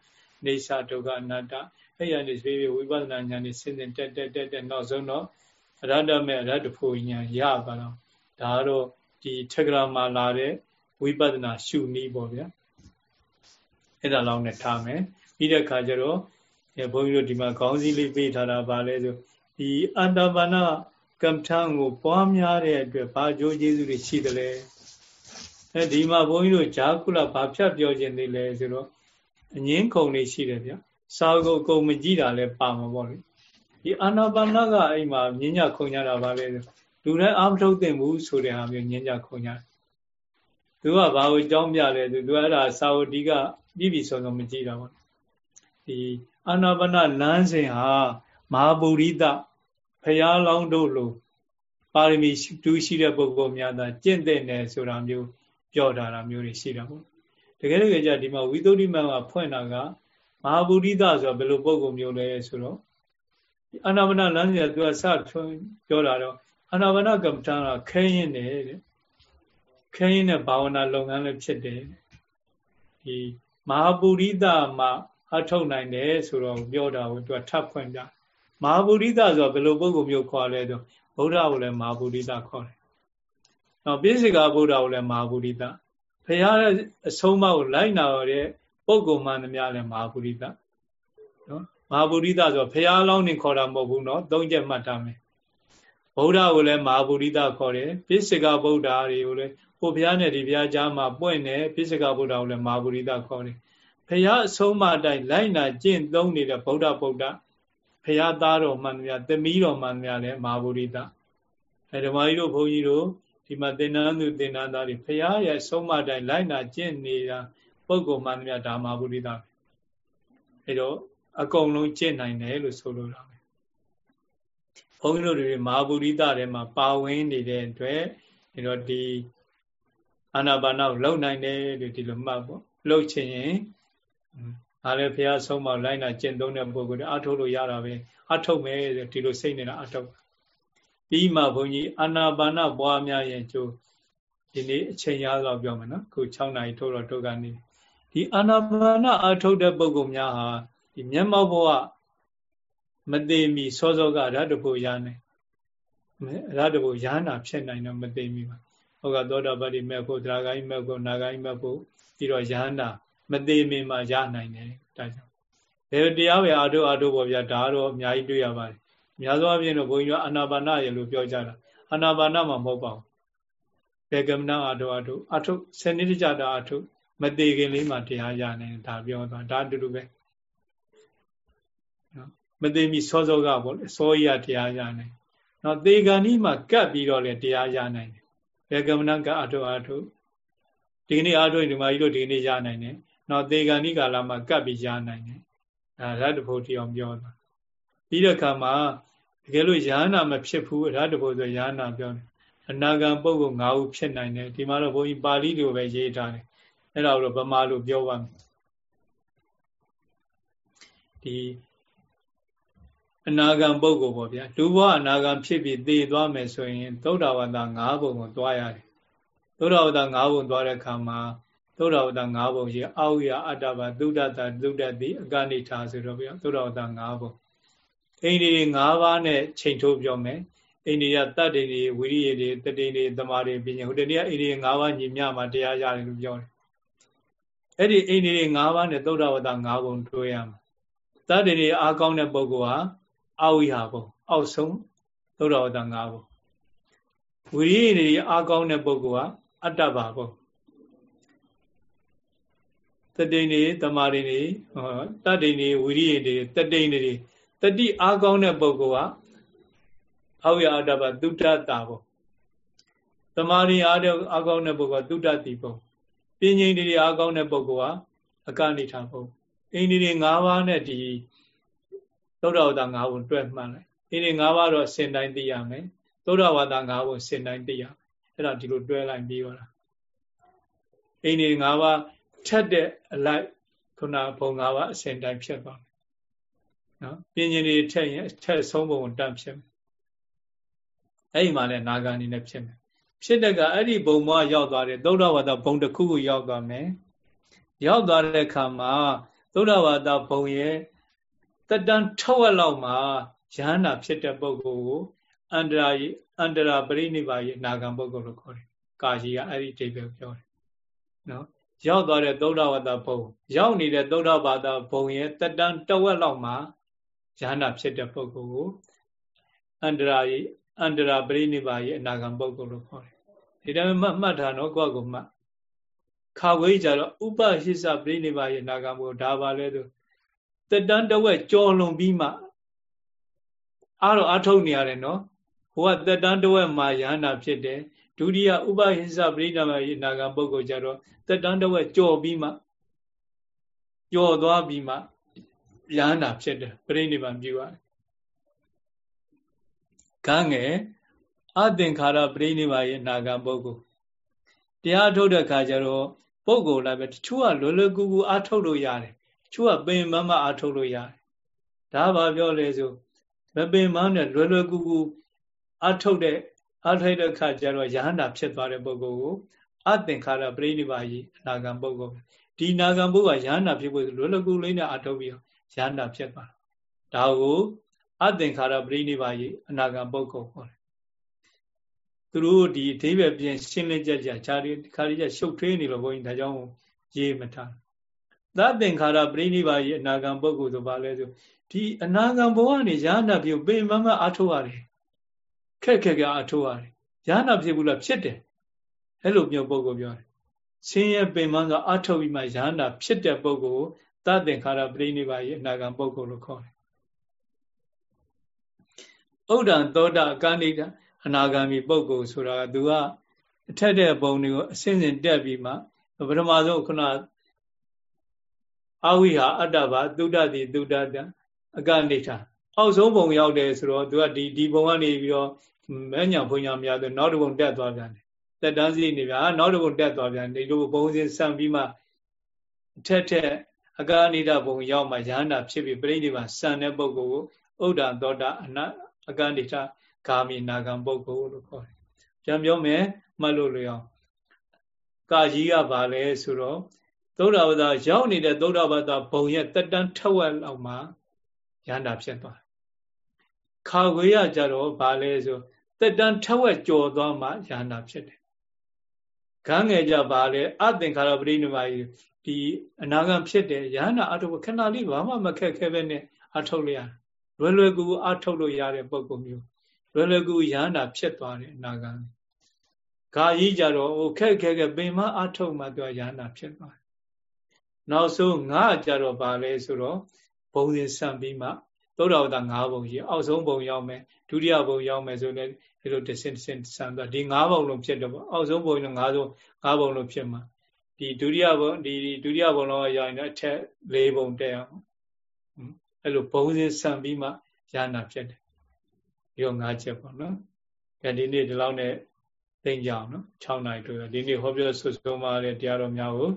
နေသဒုက္ခအနတ္တအဲ့ရနေပြေဝိပဿနာဉာဏ်နဲ့ဆင်းဆင်းတက်တက်တက်တက်နောက်ဆုံးတော့အရတ္တမဲ့အရတ္တဖို့ဉာဏ်ရပါတော့ဒါကတော့ဒီထက္ကရာမှာလာတဲ့ဝိပဿနာရှုနည်းပေါ့ဗျာ အဲ့ဒါလောက်နဲ့ထားမယ်ပြီးတဲ့အခါကျတော့ဘုန်းကြီးတို့ဒီမှာခေါင်းစည်းလေးပေးထားတာဗာလဲဆိုဒီအတ္တဘာနာကမ္မထံကိုပွားများတဲ့အတွက်ဘာကြိုးကျေးဇူးတွေရှိတယ်လဲအဲဒီမှာဘုန်းကြီးတို့ဂျာကုလဘာဖြတ်ပြောခြင်းသေးလဲဆိုတော့အငင်းခုံလေးရှိတယ်ဗျစာကုတ်ကုံမကြည့်တာလဲပါမှာပေါ့လေဒီအာနာပါနာကအိမ်မှာညဉ့်ညခုံကြတာပါလေလူတိုင်းအာမထုတ်သင့်ဘူးဆိုတဲ့ဟာမျိုးညဉ့်ညခုံကြတယ်သူကဘာကိုကြောင်းပြလဲသူသူအဲ့ဒါစာဝတိက ပြည်ပြီဆိုတော့မကြည့်တာပေါ့ဒီအာနာပါနလမ်းစဉ်ဟာမဟာဗုဒိတဖရာလောင်းတို့လိုပါရမီတူးရှိတဲ့ပုဂ္ဂိုလ်များသာကျင့်တဲ့နယ်ဆိုတာမျိုးပြောထားတာမျိုးတွေရှိတာပေါ့တကယ်တကယ်ကြဒီမှာဝိသုဒ္ဓိမံကဖွင့်တာကမဟာဗုဒိတဆိုတာဘယ်လိုပုဂ္ဂိုလ်မျိုးလဲဆိုတော့အာနာပါနလမ်းစဉ်ကသူကစထွန်းပြောတာတော့အာနာပါနကမ္မထာကခဲရင်တယ်တဲ့ခဲရင်တဲ့ဘာဝနာလုပ်ငန်းလည်းဖြစ်တယ်ဒီ မဟာပုရိသမှာအထုတ်နိုင်တယ်ဆိုတော့ပြောတာကိုသူကထပ်ဖွင့်ပြမဟာပုရိသဆိုတော့ဘယ်လိုပုဂ္ဂိုလ်မျိုးခေါ်လဲဆိုဗုဒ္ဓကိုလည်းမဟာပုရိသခေါ်တယ်။နောက်ပိစိကဗုဒ္ဓကိုလည်းမဟာပုရိသဖရာရဲ့အဆုံးအမကိုလိုက်နာရတဲ့ပုဂ္ဂိုလ်မှန်သမျှလည်းမဟာပုရိသနော်မဟာပုရိသဆိုဖရာလောင်းနေခေါ်တာမဟုတ်ဘူးနော်သုံးချက်မှတ်ထားမယ်။ဗုဒ္ဓကိုလည်းမဟာပုရိသခေါ်တယ်ပိစိကဗုဒ္ဓတွေကိုလည်း ဟိုဘုရားနဲ့ဒီဘုရားကြားမှာပွင့်တယ်ပိစိကဗုဒ္ဓကိုလည်းမဟာပုရိသခေါ်တယ်ဘုရားအဆုံးမအတိုင်းလိုက်နာကျင့်သုံးနေတဲ့ဗုဒ္ဓဗုဒ္ဓဘုရားသားတော်မှန်များသမီးတော်မှန်များလည်းမဟာပုရိသအဲဓမ္မကြီးတို့ဘုန်းကြီးတို့ဒီမှာသင်္นานသူသင်္นานသားတွေဘုရားရဲ့အဆုံးမအတိုင်းလိုက်နာကျင့်နေတာပုဂ္ဂိုလ်မှန်များဒါမဟာပုရိသအဲတော့အကုန်လုံးကျင့်နိုင်တယ်လို့ဆိုလိုတာပဲဘုန်းကြီးတို့တွေမဟာပုရိသထဲမှာပါဝင်နေတဲ့အတွက်အဲတော့ဒီ အာနာပါနကိုလုံနိုင်တယ်လို့ဒီလိုမှတ်ပေါ့လှုပ်ချင်ရင်ဒါလည်းဘုရားဆုံးမလိုက်နာကျင့်သုံးတဲ့ပုဂ္ဂိုလ်တွေအထုတ်လို့ရတာပဲအထုတ်မယ်ဒီလိုစိတ်နေတာအထုတ်ပြီးမှဘုန်းကြီးအာနာပါနပွားများရင်ကျိုးဒီနေ့အချိန်ရတော့ပြောမယ်နော်ခု6နာရီထိုးတော့ထုတ်ကနေဒီအာနာပါနအထုတ်တဲ့ပုဂ္ဂိုလ်များဟာဒီမျက်မှောက်ဘဝမသေးမီစောစောကရတ္တဖို့ရနိုင်ရတ္တဖို့ရဟနာဖြစ်နိုင်တော့မသေးမီပါ ဟုတ်ကသောတာပတိမဲ့ဖို့သရဂိုင်းမဲ့ဖို့နာဂိုင်းမဲ့ဖို့ပြီးတော့ယဟန္တာမသေးမင်မှာရနိုင်တယ်ဒါကြောင့်ဘယ်တရားပဲအာထုအာထုပေါ့ဗျာဒါကတော့အများကြီးတွေ့ရပါတယ်အများသောအားဖြင့်တော့ဘုန်းကြီးတို့အာနာပါနရေလို့ပြောကြတာအာနာပါနမှာမဟုတ်ပါဘူးဘေကမနာအာထုအာထုအာထုစနစ်တကျတာအာထုမသေးခင်လေးမှာတရားရနိုင်ဒါပြောတာဒါအတူတူပဲနော်မသေးမီစောစောကပေါ့လေစောရတရားရနိုင်နော်သေဂန်ဤမှာကပ်ပြီးတော့လေတရားရနိုင် တယ်ဘေကမနာကအထုအာထုဒီကနေ့အားထုတ်ဒီမာကြီးတို့ဒီကနေ့ရနိုင်တယ်နော်သေဂာနိကာလမှာကပ်ပြီးရနိုင်တယ်အဲရတ္တဖို့တိအောင်ပြောတာပြီးတဲ့အခါမှာတကယ်လို့ယာနာမဖြစ်ဘူးရတ္တဖို့ဆိုယာနာပြောတယ်အနာဂံပုဂ္ဂိုလ်၅ခုဖြစ်နိုင်တယ်ဒီမှာတော့ဘုန်းကြီးပါဠိလိုပဲရေးထားတယ်အဲ့ဒါကိုဗမာလိုပြောပါမယ်ဒီ အနာဂံပုဂ္ဂိုလ်ပေါ့ဗျာလူဘဝအနာဂံဖြစ်ပြီးသေသွားမယ်ဆိုရင်သုဒ္ဓဝါဒ၅ဘုံကိုသွားရတယ်သုဒ္ဓဝတ္တ၅ဘုံသွားတဲ့အခါမှာသုဒ္ဓဝတ္တ၅ဘုံရှိအာဝိယအတ္တပါသုဒ္ဓတသုဒ္ဓတိအကနိထာဆိုတော့ဗျာသုဒ္ဓဝတ္တ၅ဘုံအိန္ဒိ၅ပါးနဲ့ချိန်ထိုးပြောမယ်အိန္ဒိယတတ္တိတွေဝိရိယတွေတတိတွေတမာတွေပညာဟိုတနေ့အိန္ဒိယ၅ပါးညီမျှမှာတရားရတယ်လို့ပြောတယ်အဲ့ဒီအိန္ဒိယ၅ပါးနဲ့သုဒ္ဓဝတ္တ၅ဘုံတွေ့ရမှာတတ္တိတွေအားကောင်းတဲ့ပုဂ္ဂိုလ်ဟာ အာဝိဟာဘုံအောက်ဆုံးသုဒ္ဓဝတ္တ၅ဘုံဝိရိယတွေအားကောင်းတဲ့ပုဂ္ဂိုလ်ဟာအတ္တပါဘုံတတိန်တွေတမာရိတွေတတ္တိန်တွေဝိရိယတွေတတိန်တွေတတိအားကောင်းတဲ့ပုဂ္ဂိုလ်ကအောက်ရအတ္တပသုတ္တတာဘုတမာရိအားတဲ့အားကောင်းတဲ့ပုဂ္ဂိုလ်ကသုတ္တတိဘုပင်ငိန်တွေအားကောင်းတဲ့ပုဂ္ဂိုလ်ကအကနိထာဘုအိန္ဒိတွေ၅ပါးနဲ့ဒီ သုဒ္ဓဝါဒ၅ဘုတွဲမှန်လိုက်အိန္ဒိ၅ပါးတော့စင်တိုင်းသိရမယ်သုဒ္ဓဝါဒ၅ဘုစင်တိုင်းသိရအဲ့ဒါဒီလိုတွဲလိုက်ပြီးတော့အိန္ဒိ၅ပါးထက်တဲ့အလိုက်ခုနဘုံ၅ပါးအစင်တိုင်းဖြစ်သွားမယ်နော်ပြင်းရင်တွေထက်ရင်ထက်ဆုံးဘုံတန့်ဖြစ်မယ်အဲ့ဒီမှာလည်းနာဂာအနေနဲ့ဖြစ်မယ်ဖြစ်တဲ့ကအဲ့ဒီဘုံဘွားရောက်သွားတယ်သုဒ္ဓဝါဒဘုံတစ်ခုခုရောက်သွားမယ်ရောက်သွားတဲ့အခါမှာသုဒ္ဓဝါဒဘုံရဲ့ တတန်ထောက်ဝက်လောက်မှာယဟန္တာဖြစ်တဲ့ပုဂ္ဂိုလ်ကိုအန္တရာအန္တရာပရိနိဗ္ဗာန်ရဲ့နာဂံပုဂ္ဂိုလ်လို့ခေါ်တယ်။ကာကြီးကအဲ့ဒီအဓိပ္ပာယ်ပြောတယ်။နော်ရောက်သွားတဲ့သုဒ္ဓဝါဒဘုံရောက်နေတဲ့သုဒ္ဓဝါဒဘုံရဲ့တတန်တဝက်လောက်မှာယဟန္တာဖြစ်တဲ့ပုဂ္ဂိုလ်ကိုအန္တရာအန္တရာပရိနိဗ္ဗာန်ရဲ့အနာဂံပုဂ္ဂိုလ်လို့ခေါ်တယ်။ဒီတိုင်းမှတ်မှတ်ထားတော့ကိုယ့်ကိုမှတ်ခါဝေးကြတော့ဥပဟိစပရိနိဗ္ဗာန်ရဲ့နာဂံပုဂ္ဂိုလ်ဒါပါလဲဆို တက်တန်းတဝက်ကြော်လွန်ပြီးမှအားတော့အထုတ်နေရတယ်နော်ဟိုကတက်တန်းတဝက်မှာယန္တာဖြစ်တယ်ဒုတိယဥပဟိစပရိနိဗ္ဗာန်ရဲ့နာဂံပုဂ္ဂိုလ်ကြတော့တက်တန်းတဝက်ကြော်ပြီးမှကြော်သွားပြီးမှယန္တာဖြစ်တယ်ပရိနိဗ္ဗာန်ပြုရတယ်ကံငယ်အသင်္ခါရပရိနိဗ္ဗာန်ရဲ့နာဂံပုဂ္ဂိုလ်တရားထုတ်တဲ့ခါကျတော့ပုဂ္ဂိုလ်လည်းပဲတချို့ကလွယ်လွယ်ကူကူအားထုတ်လို့ရတယ်တ ချို့ကပင်မမအားထုတ်လို့ရတယ်ဒါဘာပြောလဲဆိုမပင်မနဲ့လွယ်လွယ်ကူကူအားထုတ်တဲ့အားထိုက်တဲ့ခါကျတော့ယဟန္တာဖြစ်သွားတဲ့ပုဂ္ဂိုလ်ကိုအသင်္ခါရပရိနိဗ္ဗာန်ကြီးအနာဂံပုဂ္ဂိုလ်ဒီနာဂံပုဂ္ဂိုလ်ကယဟန္တာဖြစ်ဖို့လွယ်လွယ်ကူလေးနဲ့အားထုတ်ပြီးယဟန္တာဖြစ်သွားတာဒါကိုအသင်္ခါရပရိနိဗ္ဗာန်ကြီးအနာဂံပုဂ္ဂိုလ်ခေါ်တယ်သူတို့ဒီအသေးပဲပြင်ရှင်းလင်းကြကြခြားဒီခါရီကျရှုပ်ထွေးနေလို့ဘုန်းကြီးဒါကြောင့်ရေးမထား သသင်္ခါရပရိနိဗ္ဗာန်ရဲ့အနာဂံပုဂ္ဂိုလ်ဆိုပါလဲဆိုဒီအနာဂံဘဝကနေရဟနာပြုပင်မမအထုတ်ရတယ်ခက်ခက်ကအထုတ်ရတယ်ရဟနာဖြစ်ဘူးလားဖြစ်တယ်အဲ့လိုမျိုးပုဂ္ဂိုလ်ပြောတယ်ဆင်းရဲပင်မဆိုအထုတ်ပြီးမှရဟနာဖြစ်တဲ့ပုဂ္ဂိုလ်သသင်္ခါရပရိနိဗ္ဗာန်ရဲ့အနာဂံပုဂ္ဂိုလ်လို့ခေါ်တယ်ဥဒ္ဒံသောတာအကဏိတအနာဂါမီပုဂ္ဂိုလ်ဆိုတာကသူကအထက်တဲ့ဘုံတွေကိုအစဉ်စဉ်တက်ပြီးမှပထမဆုံးခုန အဝိဟာအတ္တဘာသုဒ္ဓတိသုဒ္ဓတအကနေထာအောက်ဆုံးဘုံရောက်တယ်ဆိုတော့သူကဒီဒီဘုံကနေပြီးတော့မဲညာဘုံညာများဆိုနောက်တစ်ဘုံတက်သွားပြန်တယ်တက်တန်းစီနေဗျာနောက်တစ်ဘုံတက်သွားပြန်ဒီလိုဘုံစဉ်ဆံပြီးမှအထက်ထက်အကာနိဒဘုံရောက်မှယန္တာဖြစ်ပြီးပြိဋိဘံဆံတဲ့ပုဂ္ဂိုလ်ကိုဥဒ္ဒသောတာအနအကနိထာဂာမိနာဂံပုဂ္ဂိုလ်လို့ခေါ်တယ်။ပြန်ပြောမယ်မှတ်လို့လျောင်းကာကြီးကဘာလဲဆိုတော့ သုဒ္ဓဘာသာရောက်နေတဲ့သုဒ္ဓဘာသာဘုံရဲ့တက်တန်းထက်ဝက်လောက်မှာရန္တာဖြစ်သွားတယ်။ခါခွေရကြတော့ဘာလဲဆိုတက်တန်းထက်ဝက်ကြော်သွားမှရန္တာဖြစ်တယ်။ခန်းငယ်ကြဘာလဲအသင်္ခါရပရိနိဗ္ဗာန်ဒီအနာဂံဖြစ်တယ်ရဟန္တာအထုပ်ခဏလေးဘာမှမခက်ခဲပဲနဲ့အထုတ်လိုက်ရတယ်။လွယ်လွယ်ကူကူအထုတ်လို့ရတဲ့ပုံကုမျိုးလွယ်လွယ်ကူရဟန္တာဖြစ်သွားတယ်အနာဂံဂါကြီးကြတော့ဟိုခက်ခက်ခက်ပင်မအထုတ်မှသူကရဟန္တာဖြစ်သွားတယ် နောက်ဆုံးငါကြတော့ဗာလဲဆိုတော့ဘုံစဉ်ဆံပြီးမှသုဒ္ဓဝတ္တ၅ဘုံကြီးအောက်ဆုံးဘုံရောက်မယ်ဒုတိယဘုံရောက်မယ်ဆိုလည်းဒီလိုတစ်ဆင့်တစ်ဆင့်ဆံသွားဒီ၅ဘုံလုံးဖြစ်တော့ပေါ့အောက်ဆုံးဘုံလုံး၅ဆုံး၅ဘုံလုံးဖြစ်မှာဒီဒုတိယဘုံဒီဒုတိယဘုံလုံးရောက်ရင်တော့အထက်၄ဘုံတက်အောင်အဲ့လိုဘုံစဉ်ဆံပြီးမှရဟန္တာဖြစ်တယ်ရော၅ချက်ပေါ့နော်။အဲဒီနေ့ဒီလောက်နဲ့သိကြအောင်နော်6နိုင်တွေ့ဒီနေ့ဟောပြောဆွဆုံးပါတဲ့တရားတော်များကို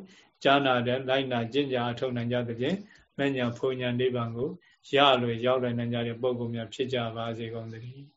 ကြားနာတဲ့လိုက်နာကျင့်ကြအထောက်နိုင်ကြတဲ့ဖြင့်မဉ္ဇဏ်ဖုန်ဉဏ်နိဗ္ဗာန်ကိုရလွယ်ရောက်နိုင်ကြတဲ့ပုဂ္ဂိုလ်များဖြစ်ကြပါစေကုန်သတည်း